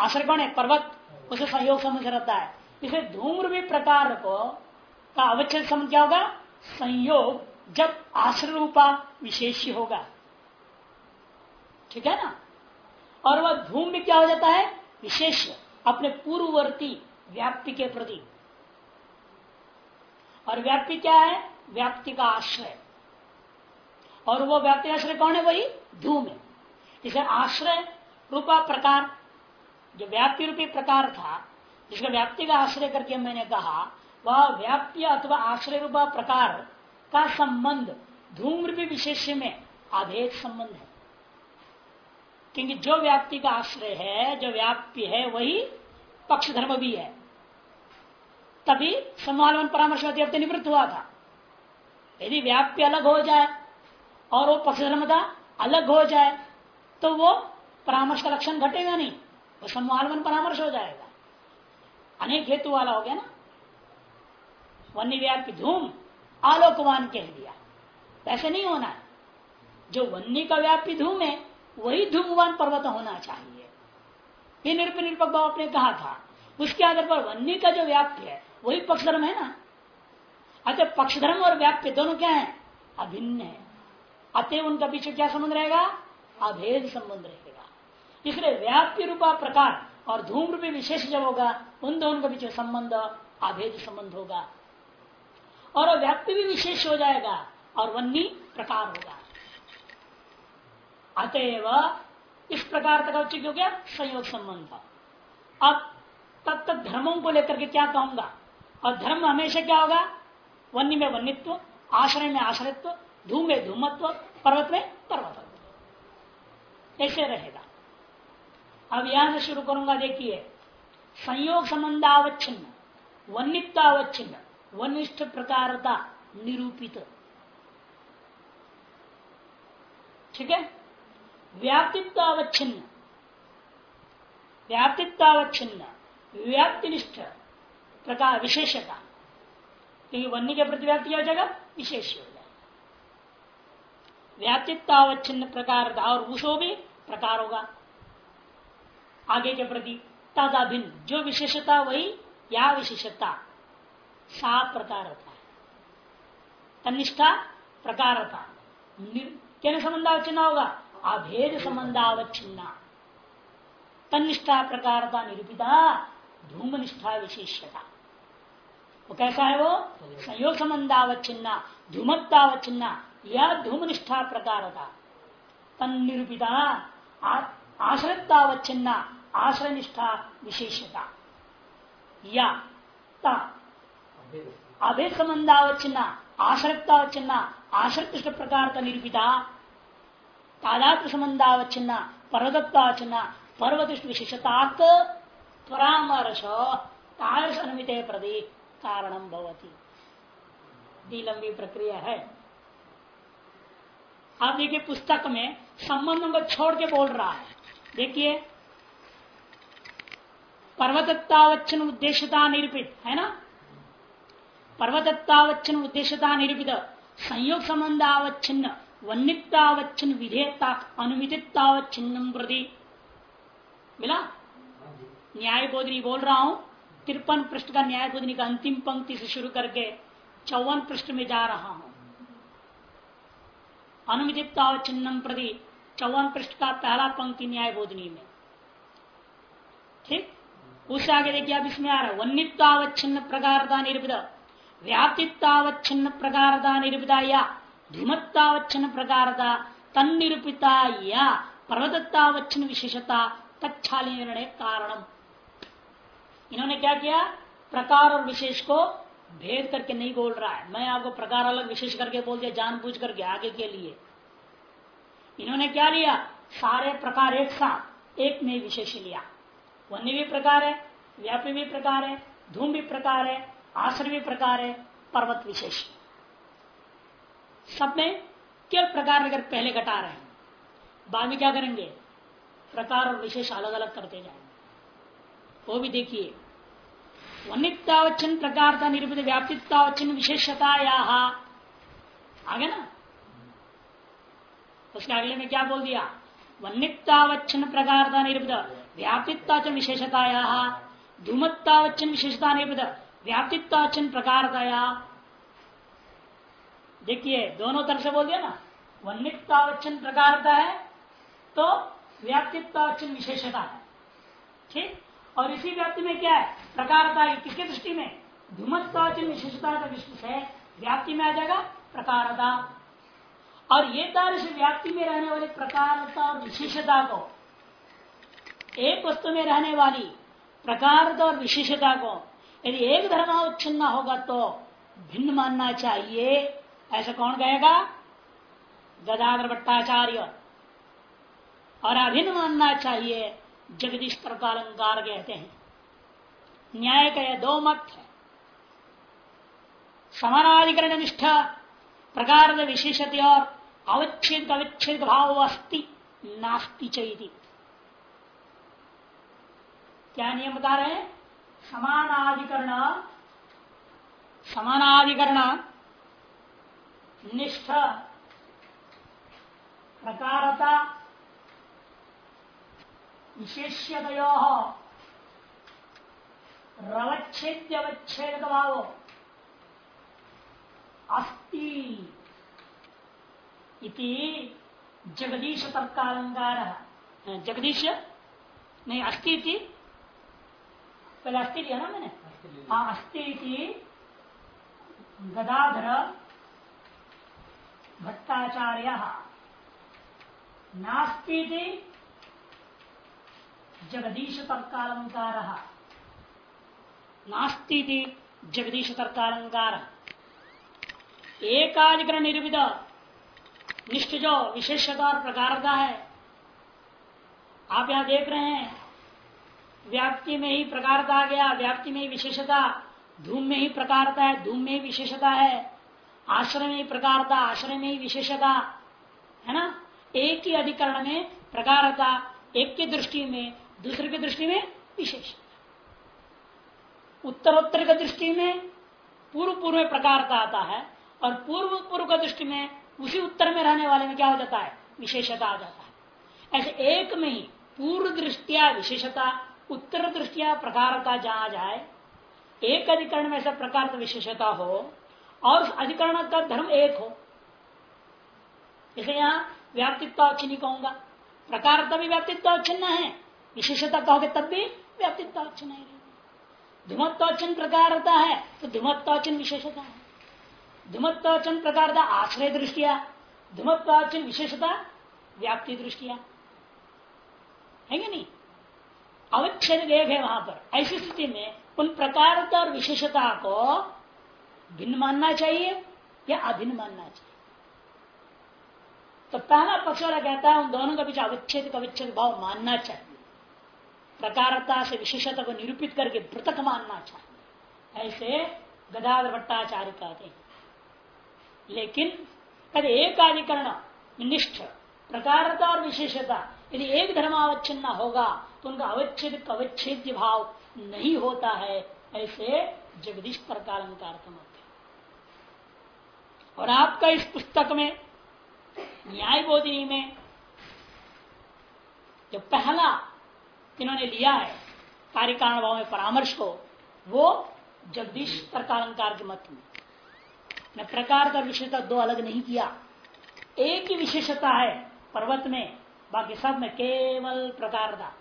आश्रय कौन है? पर्वत। उसे संयोग समझ रहता है। इसे धूम्र प्रकार को का अवच्छेद समझ क्या होगा? संयोग जब आश्रय रूपा विशेष होगा। ठीक है ना? और वह धूम भी क्या हो जाता है? विशेष। अपने पूर्ववर्ती व्याप्ति के प्रति। और व्याप्ति क्या है? व्याप्ति का आश्रय। और वो व्याप्ति आश्रय कौन है? वही धूम है। इसे आश्रय रूपा प्रकार, जो व्याप्ति रूपी प्रकार था, जिसका व्याप्ति का आश्रय करके मैंने कहा, वह व्याप्ति अथवा आश्रय रूपा प्रकार का संबंध धूम रूपी विशेष में अभेद संबंध है। क्योंकि जो व्याप्ति का आश्रय है, जो व्याप्ति है, वही पक्ष धर्म भी है। तभी समालवन परामर्श निवृत्त हुआ था। यदि व्याप्य अलग हो जाए और वो पक्ष धर्मता अलग हो जाए तो वो परामर्श का लक्षण घटेगा नहीं। वो सम्मालवन परामर्श हो जाएगा। अनेक हेतु वाला हो गया ना। वन्य व्याप्य धूम, आलोकवान कह दिया। ऐसे नहीं होना है। जो वन्य का व्याप्य धूम है, वही धूमवान पर्वत होना चाहिए। ये निरप निरपक भाव आपने कहा था। उसके आधार पर वन्य का जो व्याप्य है, वही पक्ष धर्म है ना। अतः पक्षधर्म और व्याप्य दोनों क्या है? अभिन्न है। अतः उनका पीछे क्या संबंध रहेगा? अभेद संबंध रहेगा। इसलिए व्याप्य रूपा प्रकार और धूम रूपी विशेष जब होगा, उन दोनों के पीछे संबंध अभेद संबंध होगा। और व्याप्ति भी विशेष हो जाएगा और वन्नी प्रकार होगा। अतएव इस प्रकार तक उचित हो गया, संयोग संबंध। अब तब तक धर्मों को लेकर के क्या कहूँगा? और धर्म हमेशा क्या होगा? वन्य में वन्यत्व, आश्रय में आश्रयत्व, धूम में धूमत्व, पर्वत में पर्वतत्व ऐसे रहेगा। अब यहाँ से शुरू करूँगा, देखिए। संयोग संबंधावच्छिन्न वन्यतावच्छिन्न वनिष्ठ प्रकारता निरूपित। ठीक है? व्याप्तित्वावच्छिन्न व्याप्तित्वावच्छिन्न, व्याप्तिनिष्ठ प्रकार विशेषता। क्योंकि वन्य के प्रति व्याप्ति हो जाएगा, विशेष हो जाएगा। व्याप्तित्वावच्छिन्न प्रकार का और उसो भी प्रकार होगा। आगे के प्रति ताज़ा भिन्न, जो विशेषता वही, या विशेषता, सा प्रकार होता है। तनिष्ठा प्रकार होता क्या संबंधावच्छिन्न होगा? अभेद संबंधावच्छिन्ना। तनिष्ठा प्रकारता निरूपिता धूमनिष्ठा विशेषता वो कैसा है वो? संयोग संबंधावच्छिन्ना धूमत्तावच्छिन्ना यह धूमनिष्ठा प्रकार था तन निरूपिता आश्रय निष्ठा विशेषता या अभेद संबंधावच्छिन्ना आश्रयतावच्छिन्ना आश्रय प्रकार का निरूपिता। तादात्म संबंधावच्छिन्ना पर्वतत्वावच्छिन्ना पर्वत विशेषता परामर्श तारस अनुमित प्रदेश कारणम भवती। दी लंबी प्रक्रिया है। आप देखिए पुस्तक में संबंधों को छोड़ के बोल रहा है। देखिए पर्वतत्तावच्छन उद्देश्यता निरूपित है ना? पर्वतत्तावच्छन उद्देश्यता निरूपित संयोग संबंध आवच्छिन्न वन्यतावच्छिन्न विधेयता अनुमितावच्छिन्न प्रति। मिला? न्याय बोधनी बोल रहा हूँ। तिरपन पृष्ठ का न्याय बोधनी का अंतिम पंक्ति से शुरू करके चौवन पृष्ठ में जा रहा हूँ। अनुमितावच्छिन्नम प्रति चौवन पृष्ठ का पहला पंक्ति न्याय बोधनी में। ठीक? उससे आगे देखिए, अब इसमें आ रहा है वन्यतावच्छिन्न प्रकारता निरूपित व्याप्तितावच्छिन्न प्रकारता निरूपिता या धूमत्तावच्छिन्न प्रकारता तन्निरूपिता या पर्वतत्तावच्छिन्न विशेषता तत्छाली कारणम। इन्होंने क्या किया? प्रकार और विशेष को भेद करके नहीं बोल रहा है। मैं आपको प्रकार अलग विशेष करके बोल दिया, जानबूझ करके, आगे के लिए। इन्होंने क्या लिया? सारे प्रकार एक साथ, एक में विशेष लिया। वन्य भी प्रकार है, व्यापी भी प्रकार है, धूम भी प्रकार है आश्रय भी प्रकार है, पर्वत विशेष। सब में केवल प्रकार अगर पहले घटा रहे हैं, बाद में क्या करेंगे? प्रकार और विशेष अलग अलग करते जाएँगे। वो भी देखिए वनितावचन प्रकार का निरूपित व्याप्तितावचन विशेषता आगे ना? उसके अगले में क्या बोल दिया? वन्यतावच्छन प्रकार का निरूपित व्याप्तिताचन विशेषताया। धूमत्तावच्छन विशेषता निरूपित व्याप्तिताचन प्रकारतया। देखिए, दोनों तरफ़ से बोल दिया ना? वन्यतावच्छन प्रकारता है तो व्याप्तितावच्छन विशेषता है। ठीक? और इसी व्याप्ति में क्या है? प्रकारता किसके दृष्टि में? धूमत्वाचन विशेषता का विशेष है? व्याप्ति में आ जाएगा प्रकारता। और ये तार से व्याप्ति में रहने वाली प्रकारता और विशेषता को, एक वस्तु में रहने वाली प्रकारता और विशेषता को, यदि एक धर्मावच्छिन्न होगा तो भिन्न मानना चाहिए। ऐसा कौन कहेगा? गदाधर भट्टाचार्य। और अभिन्न मानना चाहिए। जगदीश अलंकार कहते हैं। न्याय का यह दो मत है। समानाधिकरण निष्ठा, प्रकार विशेषते और अवच्छेद, अविच्छेद भाव अस्थि नास्ति चाहिए क्या नियम बता रहे हैं? समानाधिकरण समानाधिकरण, निष्ठ, प्रकारता विशेष्यतो रवच्छेद्यवच्छेद भाव अस्ति इति जगदीश तर्कालंकार जगदीश? नहीं अस्ति थी पहले अस्ति लिया ना मैंने? हाँ अस्ति इति गदाधर भट्टाचार्य। नास्ती जगदीश तर्कालंकार नास्ती जगदीश तर्कालंकार एकाधिकरण निर्विद निष्ठ जो विशेषता और प्रकारता है। आप यहाँ देख रहे हैं, व्याप्ति में ही प्रकारता आ गया, व्याप्ति में ही विशेषता धूम में ही प्रकारता है, धूम में ही विशेषता है, आश्रय में ही प्रकारता, आश्रय में ही विशेषता है ना? एक ही अधिकरण में प्रकारता, एक की दृष्टि में दूसरे की दृष्टि में विशेष। उत्तरोत्तर की दृष्टि में पूर्व पूर्व में प्रकार का आता है और पूर्व पूर्व का दृष्टि में उसी उत्तर में रहने वाले में क्या हो जाता है? विशेषता आ जाता है। ऐसे एक में ही पूर्व दृष्टिया, विशेषता, उत्तर दृष्टिया, प्रकार का जहाँ जाए, एक अधिकरण में ऐसा प्रकार का विशेषता हो और अधिकरण का धर्म एक हो। इसे यहाँ व्याप्तित्व नहीं कहूँगा। प्रकार भी व्याप्तित्व छिन्न है। विशेषता कहोगे, तब भी व्याप्तित्वाचन नहीं धूमत्वाचन प्रकार होता है तो धूमत्वाचन विशेषता है। धूमत्वाचन प्रकार था, आश्रय दृष्टिया। धूमत्वाचन विशेषता, व्याप्ति दृष्टिया। है नहीं? अवच्छेद एक है वहाँ पर। ऐसी स्थिति में उन प्रकार और विशेषता को भिन्न मानना चाहिए या अभिन्न मानना चाहिए? तो पहला पक्ष वाला कहता है, उन दोनों का बीच अवच्छेद अविच्छेद भाव मानना चाहिए। प्रकारता से विशेषता को निरूपित करके पृथक मानना चाहिए। ऐसे गदाधर भट्टाचार्य कहते हैं। लेकिन कभी एक अधिकरण निष्ठ, प्रकारता और विशेषता, यदि एक धर्मावच्छिन्न होगा तो उनका अवच्छेद अवच्छेद भाव नहीं होता है। ऐसे जगदीश प्रकार का अर्थ मत और आपका इस पुस्तक में न्याय बोधिनी में, जो पहला इन्होंने लिया है कार्य कारण भाव में परामर्श को वो जगदीश प्रकार के मत में। न प्रकार का विशेषता दो अलग नहीं किया। एक ही विशेषता है पर्वत में, बाकी सब में केवल प्रकार था।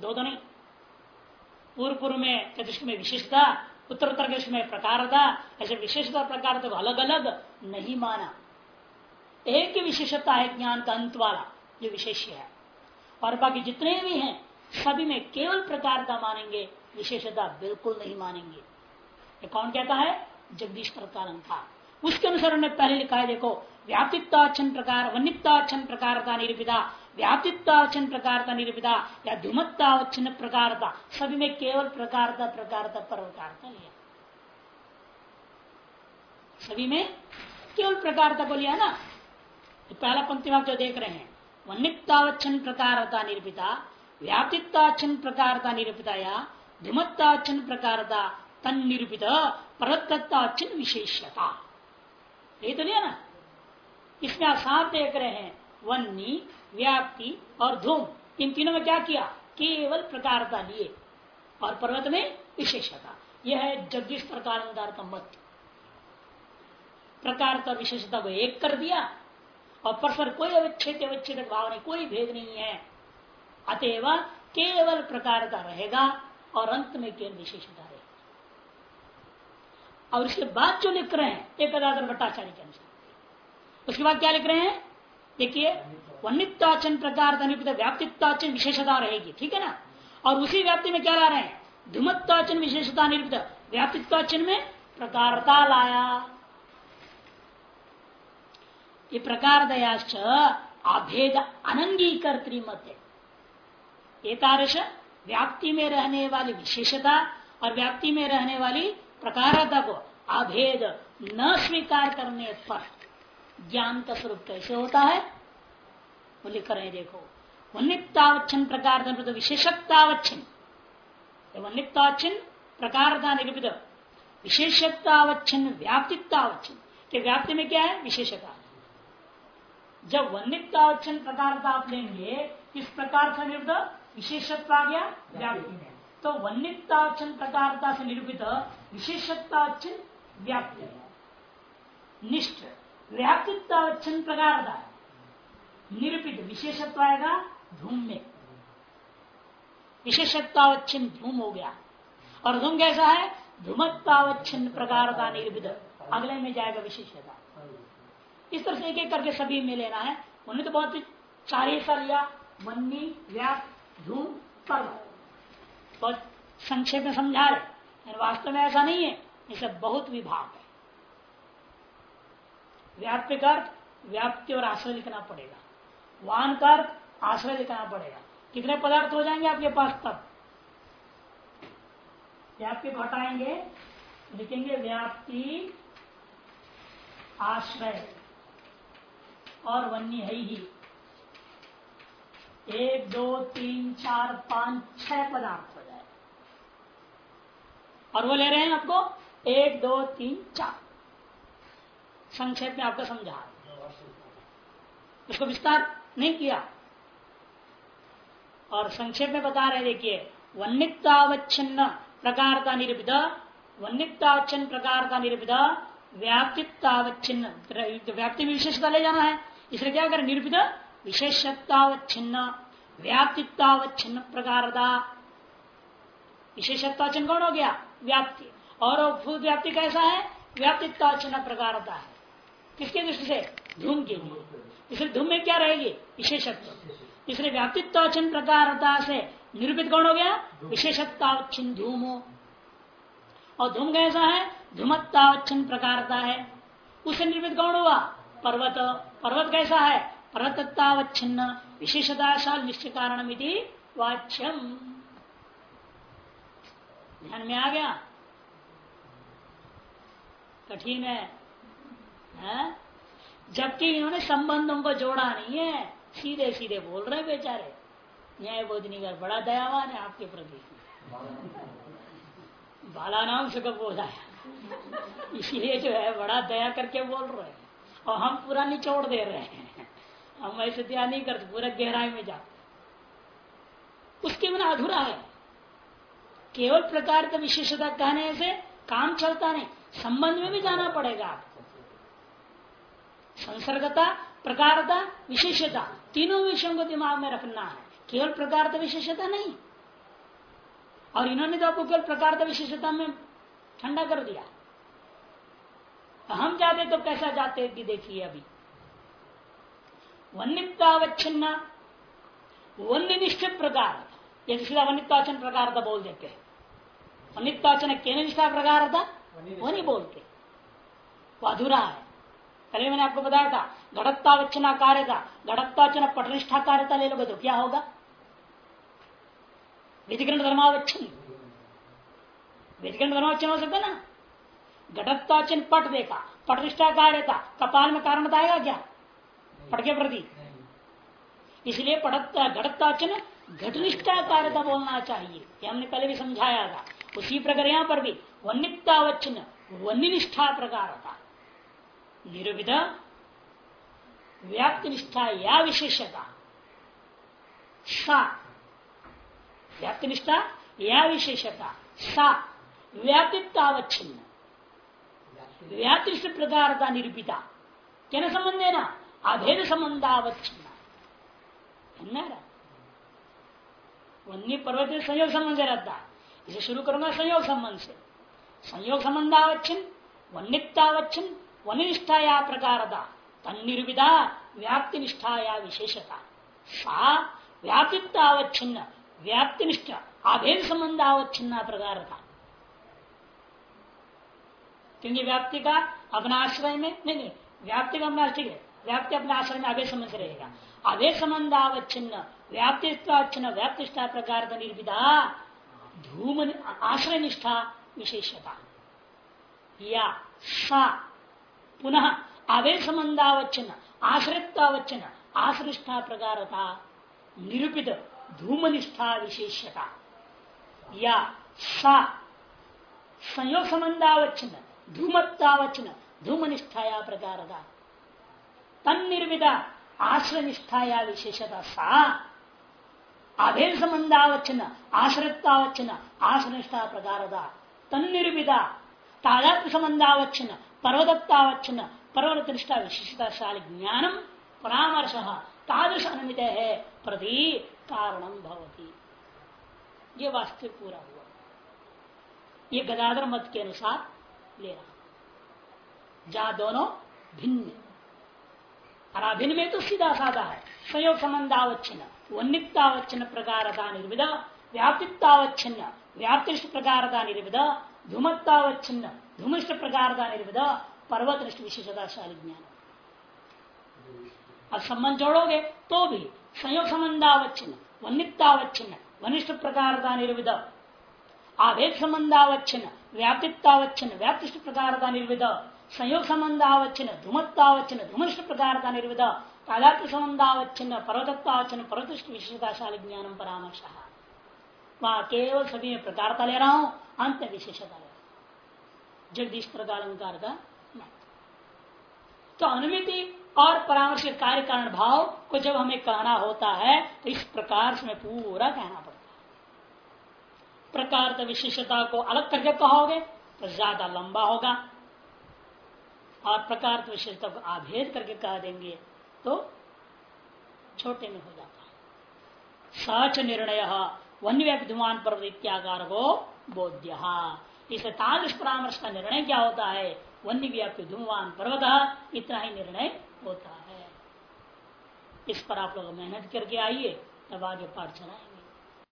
दो दो नहीं। पूर्व पूर्व में चतुष्क में विशेषता उत्तर उत्तर में प्रकार था, ऐसे विशेषता प्रकार तो अलग अलग नहीं माना। एक ही विशेषता है ज्ञान का अंत वाला जो विशेष है। और बाकी जितने भी हैं, सभी में केवल प्रकार का मानेंगे, विशेषता बिल्कुल नहीं मानेंगे। ये कौन कहता है? जगदीश प्रकार उसके अनुसार उन्होंने पहले लिखा है, देखो व्याप्तित्वाचन प्रकार वनित्वाचन प्रकार का निरूपिता प्रकार का निरूपिता या धूमत्तावच्छिन्न प्रकार का, सभी में केवल प्रकार का प्रकार का प्रकार का लिया सभी में केवल प्रकार का लिया ना? तो पहला पंक्ति आप जो देख रहे हैं वनित्तावच्छन प्रकार का निरूपिता व्याप्तित्वाचन प्रकार का निरूपिता या धूमत्तावच्छन प्रकार का तन निरूपित परतत्वाचन विशेषता ये तो लिया ना? इसमें आप साफ़ देख रहे हैं, वन्नी, व्याप्ति और धूम, इन तीनों में क्या किया? केवल प्रकारता लिए, और पर्वत में विशेषता यह है जगदीश प्रकार का मत। प्रकार का विशेषता को एक कर दिया और परस्पर कोई अवच्छेद अवच्छेद भाव नहीं, कोई भेद नहीं है। अतएव केवल प्रकार का रहेगा और अंत में केवल विशेषता रहेगी। और उसके बाद जो लिख रहे हैं एक भट्टाचार्य के अनुसार। उसके बाद क्या लिख रहे हैं? देखिए वनित्वाचन प्रकार व्याप्तित्वाचन विशेषता रहेगी, ठीक है ना? और उसी व्याप्ति में क्या ला रहे हैं? धूमत्वाचन विशेषता निरूपित व्याप्तित्वाचन में प्रकारता लाया। ये प्रकार दयाश्च अभेद अनंगीकर्तृमत एतारश व्याप्ति में रहने वाली विशेषता और व्याप्ति में रहने वाली प्रकारता को अभेद न स्वीकार करने पर ज्ञान का स्वरूप कैसे होता है वो लिख रहे देखो वनितावच्छन प्रकार विशेषतावच्छिन्न वनितावच्छिन्न प्रकार निरूपित विशेषतावच्छिन्न व्याप्तितावच्छिन्न के व्याप्ति में क्या है विशेषता जब वनितावच्छन प्रकार आप लेंगे किस प्रकार से निरूपित विशेषत्व आ गया व्याप्ति में तो वनितावच्छन प्रकारता से निरूपित विशेषतावच्छिन्न व्याप्ति निष्ठ व्याप्तित्वावच्छन प्रकार का निरूपित विशेषत्व आएगा धूम में विशेषत्वावच्छिन्न धूम हो गया। और धूम कैसा है? धूमत्वावच्छिन्न प्रकार का निरूपित। अगले में जाएगा विशेषता। इस तरह से एक एक करके सभी में लेना है। उन्हें तो बहुत चार ही सा लिया मन्नी व्याप धूम, पर्व। बहुत संक्षेप में समझा रहे वास्तव में ऐसा नहीं है, इसे बहुत विभाग है। व्याप्य का व्याप्ति और आश्रय लिखना पड़ेगा। वान का आश्रय लिखना पड़ेगा। कितने पदार्थ हो जाएँगे आपके पास तब? व्याप्ति को हटाएँगे लिखेंगे व्याप्ति, आश्रय। और वन्य है ही। एक, दो, तीन, चार, पाँच, छह पदार्थ हो जाए। और वो ले रहे हैं आपको एक, दो, तीन, चार। संक्षेप में आपको समझा। उसको विस्तार नहीं किया। और संक्षेप में बता रहे देखिए, वन्यतावच्छिन्न प्रकार का निरूपित, वन्यतावच्छिन्न प्रकार का निरूपित, व्याप्तितावच्छिन्न व्याप्ति विशेषता ले जाना है। इसलिए क्या करें? निरूपित विशेषतावच्छिन्न व्याप्तितावच्छिन्न प्रकार विशेषतावच्छिन्न कौन हो गया? व्याप्ति। और भूत व्याप्ति कैसा है? व्याप्तितावच्छिन्न प्रकार है। किसके दृष्टि से? धूम के लिए। इसलिए धूम में क्या रहेगी? विशेषत्व। इसलिए व्याप्तित्वचन प्रकारता से निरूपित कौन हो गया? विशेषतावच्छिन्न धूम और धूम कैसा है? धूमत्तावच्छिन्न प्रकारता है। उससे निर्मित कौन हुआ? पर्वत। पर्वत कैसा है? पर्वतत्तावच्छिन्न विशेषताशाल निश्चय कारण वाच्यम। ध्यान में आ गया? कठिन है। है? जबकि इन्होंने संबंधों को जोड़ा नहीं है। सीधे सीधे बोल रहे बेचारे। न्याय बोधनी का बड़ा दयावान है आपके प्रति। बाला नाम से कब बोला है इसलिए जो है बड़ा दया करके बोल रहे और हम पूरा निचोड़ दे रहे हैं। हम ऐसे दया नहीं करते, पूरा गहराई में जाते। उसके बिना अधूरा है। केवल प्रकार का विशेषता कहने से काम चलता नहीं, संबंध में भी जाना पड़ेगा आपको। संसर्गता, प्रकारता, विशेषता, तीनों विषयों को दिमाग में रखना है। केवल प्रकारता विशेषता नहीं। और इन्होंने तो आपको केवल प्रकारता विशेषता में ठंडा कर दिया। हम जाते तो कैसा जाते कि देखिए अभी। वन्यतावच्छिन्न वन्यनिष्ठ प्रकार। जैसे सीधा वनित्वाचन प्रकार था बोल देते हैं। वनित्वाचन के निष्ठा प्रकार था वो नहीं बोलते। वो अधूरा है। पहले मैंने आपको बताया था घटत्तावचना कार्य था घटत्तावचन पटनिष्ठा कार्य था ले लोगे तो क्या होगा? विधिकरण धर्मावचन विधिकरण धर्मावचन हो सकता ना? घटत्वाचन पट देखा पटनिष्ठा कार्य था कपाल में कारण आएगा क्या? पट के प्रति। इसलिए घटत्वाचन घटनिष्ठा कार्यता बोलना चाहिए। ये हमने पहले भी समझाया था। उसी प्रकार पर भी वन्यतावचन वन्यनिष्ठा प्रकार था निरुविध व्याप्ति निष्ठा या विशेषता। सा। व्याप्ति निष्ठा या विशेषता। सा। व्यापितावच्छिन्न व्याप्ति प्रकार का निरूपिता। क्या संबंध है ना अभेद संबंधावच्छिन्न वन्य पर्वत संयोग संबंध रहता। है इसे शुरू करूँगा संयोग संबंध। से संयोग संबंधावच्छिन्न वन्यतावच्छिन्न वनिष्ठा या प्रकार तन्निर्विदा व्याप्ति निष्ठा या विशेषता। सा व्यापितावच्छिन्न व्याप्ति निष्ठा अभेद संबंधावच्छिन्न प्रकार था क्योंकि व्याप्ति का अपना आश्रय में नहीं नहीं, व्याप्ति का अपना, ठीक है, व्याप्ति अपने आश्रय में अभेद संबंध रहेगा। अभेद संबंधावच्छिन्न व्याप्तिष्ठावच्छिन्न व्याप्तिष्ठा प्रकार निर्विधा, धूम आश्रय निष्ठा विशेषता। या, सा, पुनः आवेश संबंधावच्छन आश्रितावच्छन आश्रिष्ठा प्रकार था निरूपित धूमनिष्ठा विशेषता। या, सा, संयोग संबंधावच्छन धूमत्तावच्छन धूमनिष्ठाया प्रकार था तन निर्मिता आश्रय निष्ठाया विशेषता सा। अभेद संबंधावच्छन आश्रितावच्छन आश्रनिष्ठा प्रकार था तन निर्मिता तादात्म संबंधावच्छन पर्वदत्तावच्छन पर्वत निष्ठा विशिष्टशाली ज्ञानम परामर्श तादृश अनुमित है प्रति कारणम भवती। ये वास्तविक पूरा हुआ। ये गदाधर मत के अनुसार ले रहा। जहाँ दोनों भिन्न। और अभिन्न में तो सीधा साधा है। संयोग संबंधावच्छिन्न। वन्यतावच्छिन्न प्रकार का निर्विध व्याप्तितावच्छिन्न व्याप्तिष्ट प्रकार का निर्विध धूमत्तावच्छिन्न। धूमिष्ट प्रकार का निर्विध पर्वत विशेषताशाली ज्ञान। अब संबंध जोड़ोगे तो भी संयोग संबंधावच्छिन्न। वन्यतावच्छिन्न वनिष्ठ प्रकार का निर्विध आभेद संबंधावच्छिन्न व्याप्तितावच्छिन्न व्याप्तिष्ट प्रकार का निर्विध संयोग संबंधावच्छिन्न धूमत्तावच्छिन्न धूमिष्ट प्रकार का निर्विध तादात्म संबंधावच्छिन्न पर्वतत्वावच्छिन्न पर्वतिष्ट विशेषताशाली ज्ञान परामर्श। वहाँ केवल सभी में प्रकारता ले रहा हूँ, अंत विशेषता ले जगदीश प्रकार अलंकार का तो अनुमिति और परामर्श कार्य कारण भाव को जब हमें कहना होता है तो इस प्रकार से पूरा कहना पड़ता प्रकार विशेषता को अलग करके कहोगे तो ज़्यादा लंबा होगा। और प्रकार विशेषता को आभेद करके कह देंगे तो छोटे में हो जाता है। सच निर्णय वन्य विद्यमान पर्वत इत्याकार को बोध्य। इस तादृश परामर्श का निर्णय क्या होता है? वन्य व्याप्ति धूमवान पर्वत, इतना ही निर्णय होता है। इस पर आप लोग मेहनत करके आइए, तब आगे पाठ चलाएँगे।